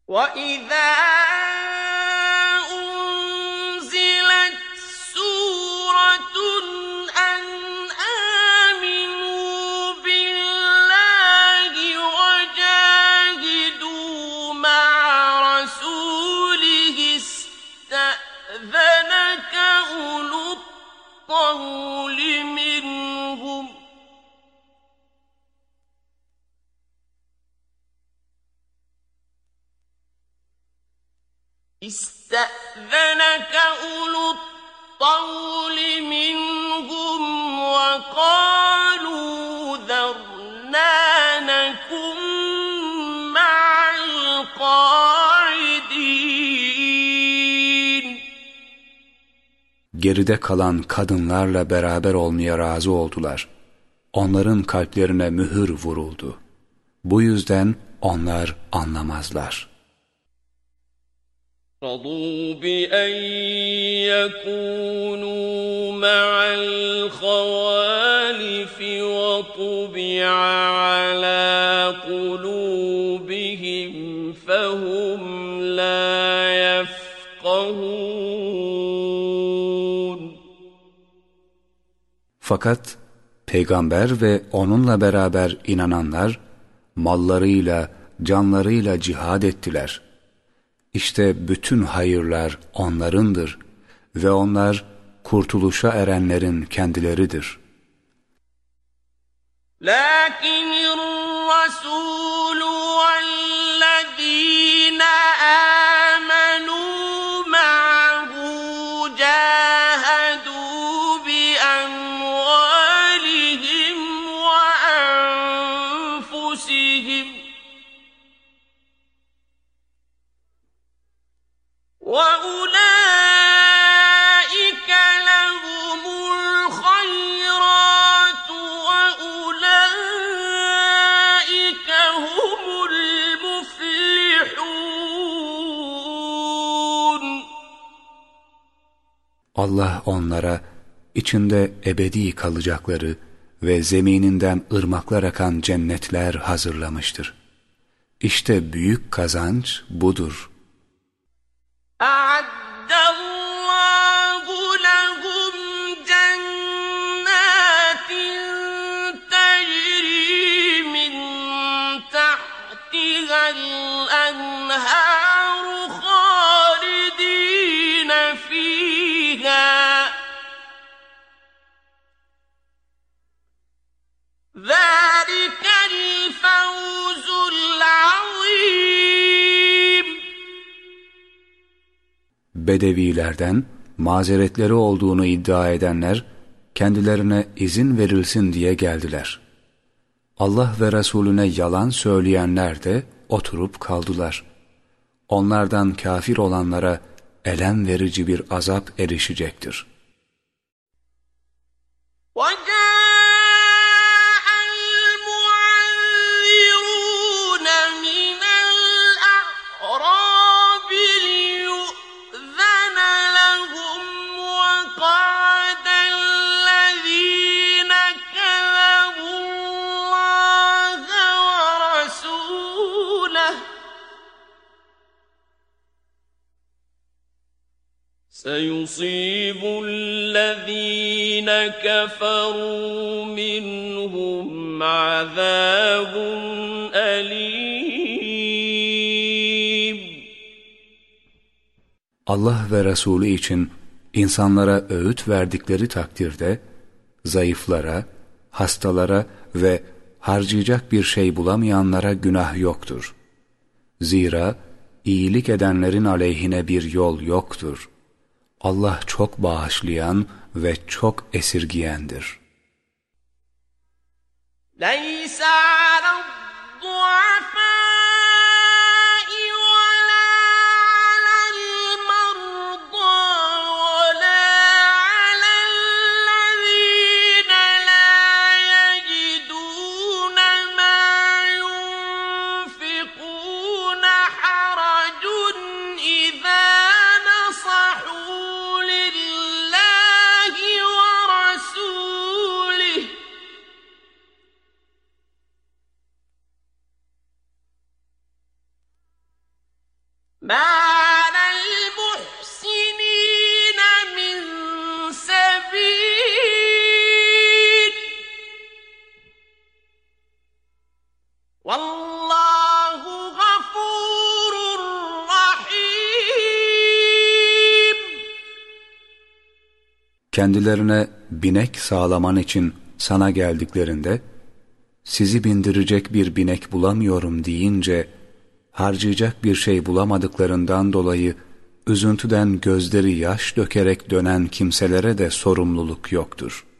[SPEAKER 2] وَإِذَا استأذنك أولو الطول منهم وقالوا ذرنا نكن مع القاعدين
[SPEAKER 1] Geride kalan kadınlarla beraber olmaya razı oldular. Onların kalplerine mühür vuruldu. Bu yüzden onlar anlamazlar.''
[SPEAKER 2] رضوا بأن يكونوا مع الخوالف وطبع على قلوبهم فهم لا يفقهون
[SPEAKER 1] Fakat peygamber ve onunla beraber inananlar mallarıyla, canlarıyla cihad ettiler.'' İşte bütün hayırlar onlarındır ve onlar kurtuluşa erenlerin kendileridir.
[SPEAKER 2] Lakin Resul vellezine
[SPEAKER 1] Allah onlara içinde ebedi kalacakları ve zemininden ırmaklar akan cennetler hazırlamıştır. İşte büyük kazanç budur. Bedevilerden mazeretleri olduğunu iddia edenler kendilerine izin verilsin diye geldiler. Allah ve Resulüne yalan söyleyenler de oturup kaldılar. Onlardan kafir olanlara elem verici bir azap erişecektir. وَجَاءَ
[SPEAKER 2] سيصيب الذين كفروا منهم عذاب أليم
[SPEAKER 1] Allah ve Resulü için insanlara öğüt verdikleri takdirde zayıflara, hastalara ve harcayacak bir şey bulamayanlara günah yoktur. Zira iyilik edenlerin aleyhine bir yol yoktur. Allah çok bağışlayan ve çok esirgiyendir.
[SPEAKER 2] لَيْسَ عَلَى الضُّعَفَاءِ Kendilerine binek sağlaman için sana geldiklerinde, sizi bindirecek bir binek bulamıyorum deyince, harcayacak bir şey bulamadıklarından dolayı, üzüntüden gözleri yaş dökerek dönen kimselere de sorumluluk yoktur.''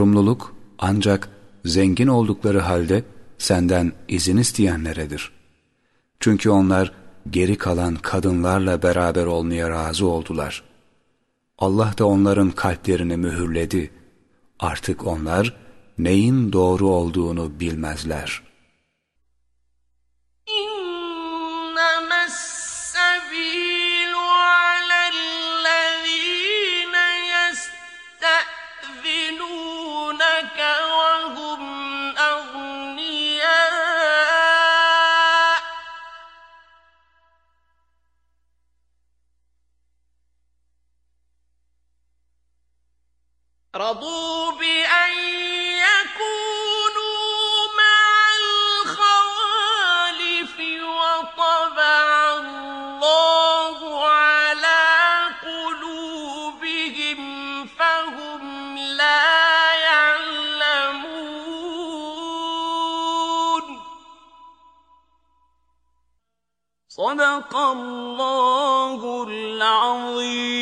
[SPEAKER 2] Sorumluluk ancak zengin oldukları halde senden izin isteyenleredir. Çünkü onlar geri kalan kadınlarla beraber olmaya razı oldular. Allah da onların kalplerini mühürledi. Artık onlar neyin doğru olduğunu bilmezler.'' رضوا بأن يكونوا مع وطبع الله على قلوبهم فهم لا يعلمون. صدق الله العظيم.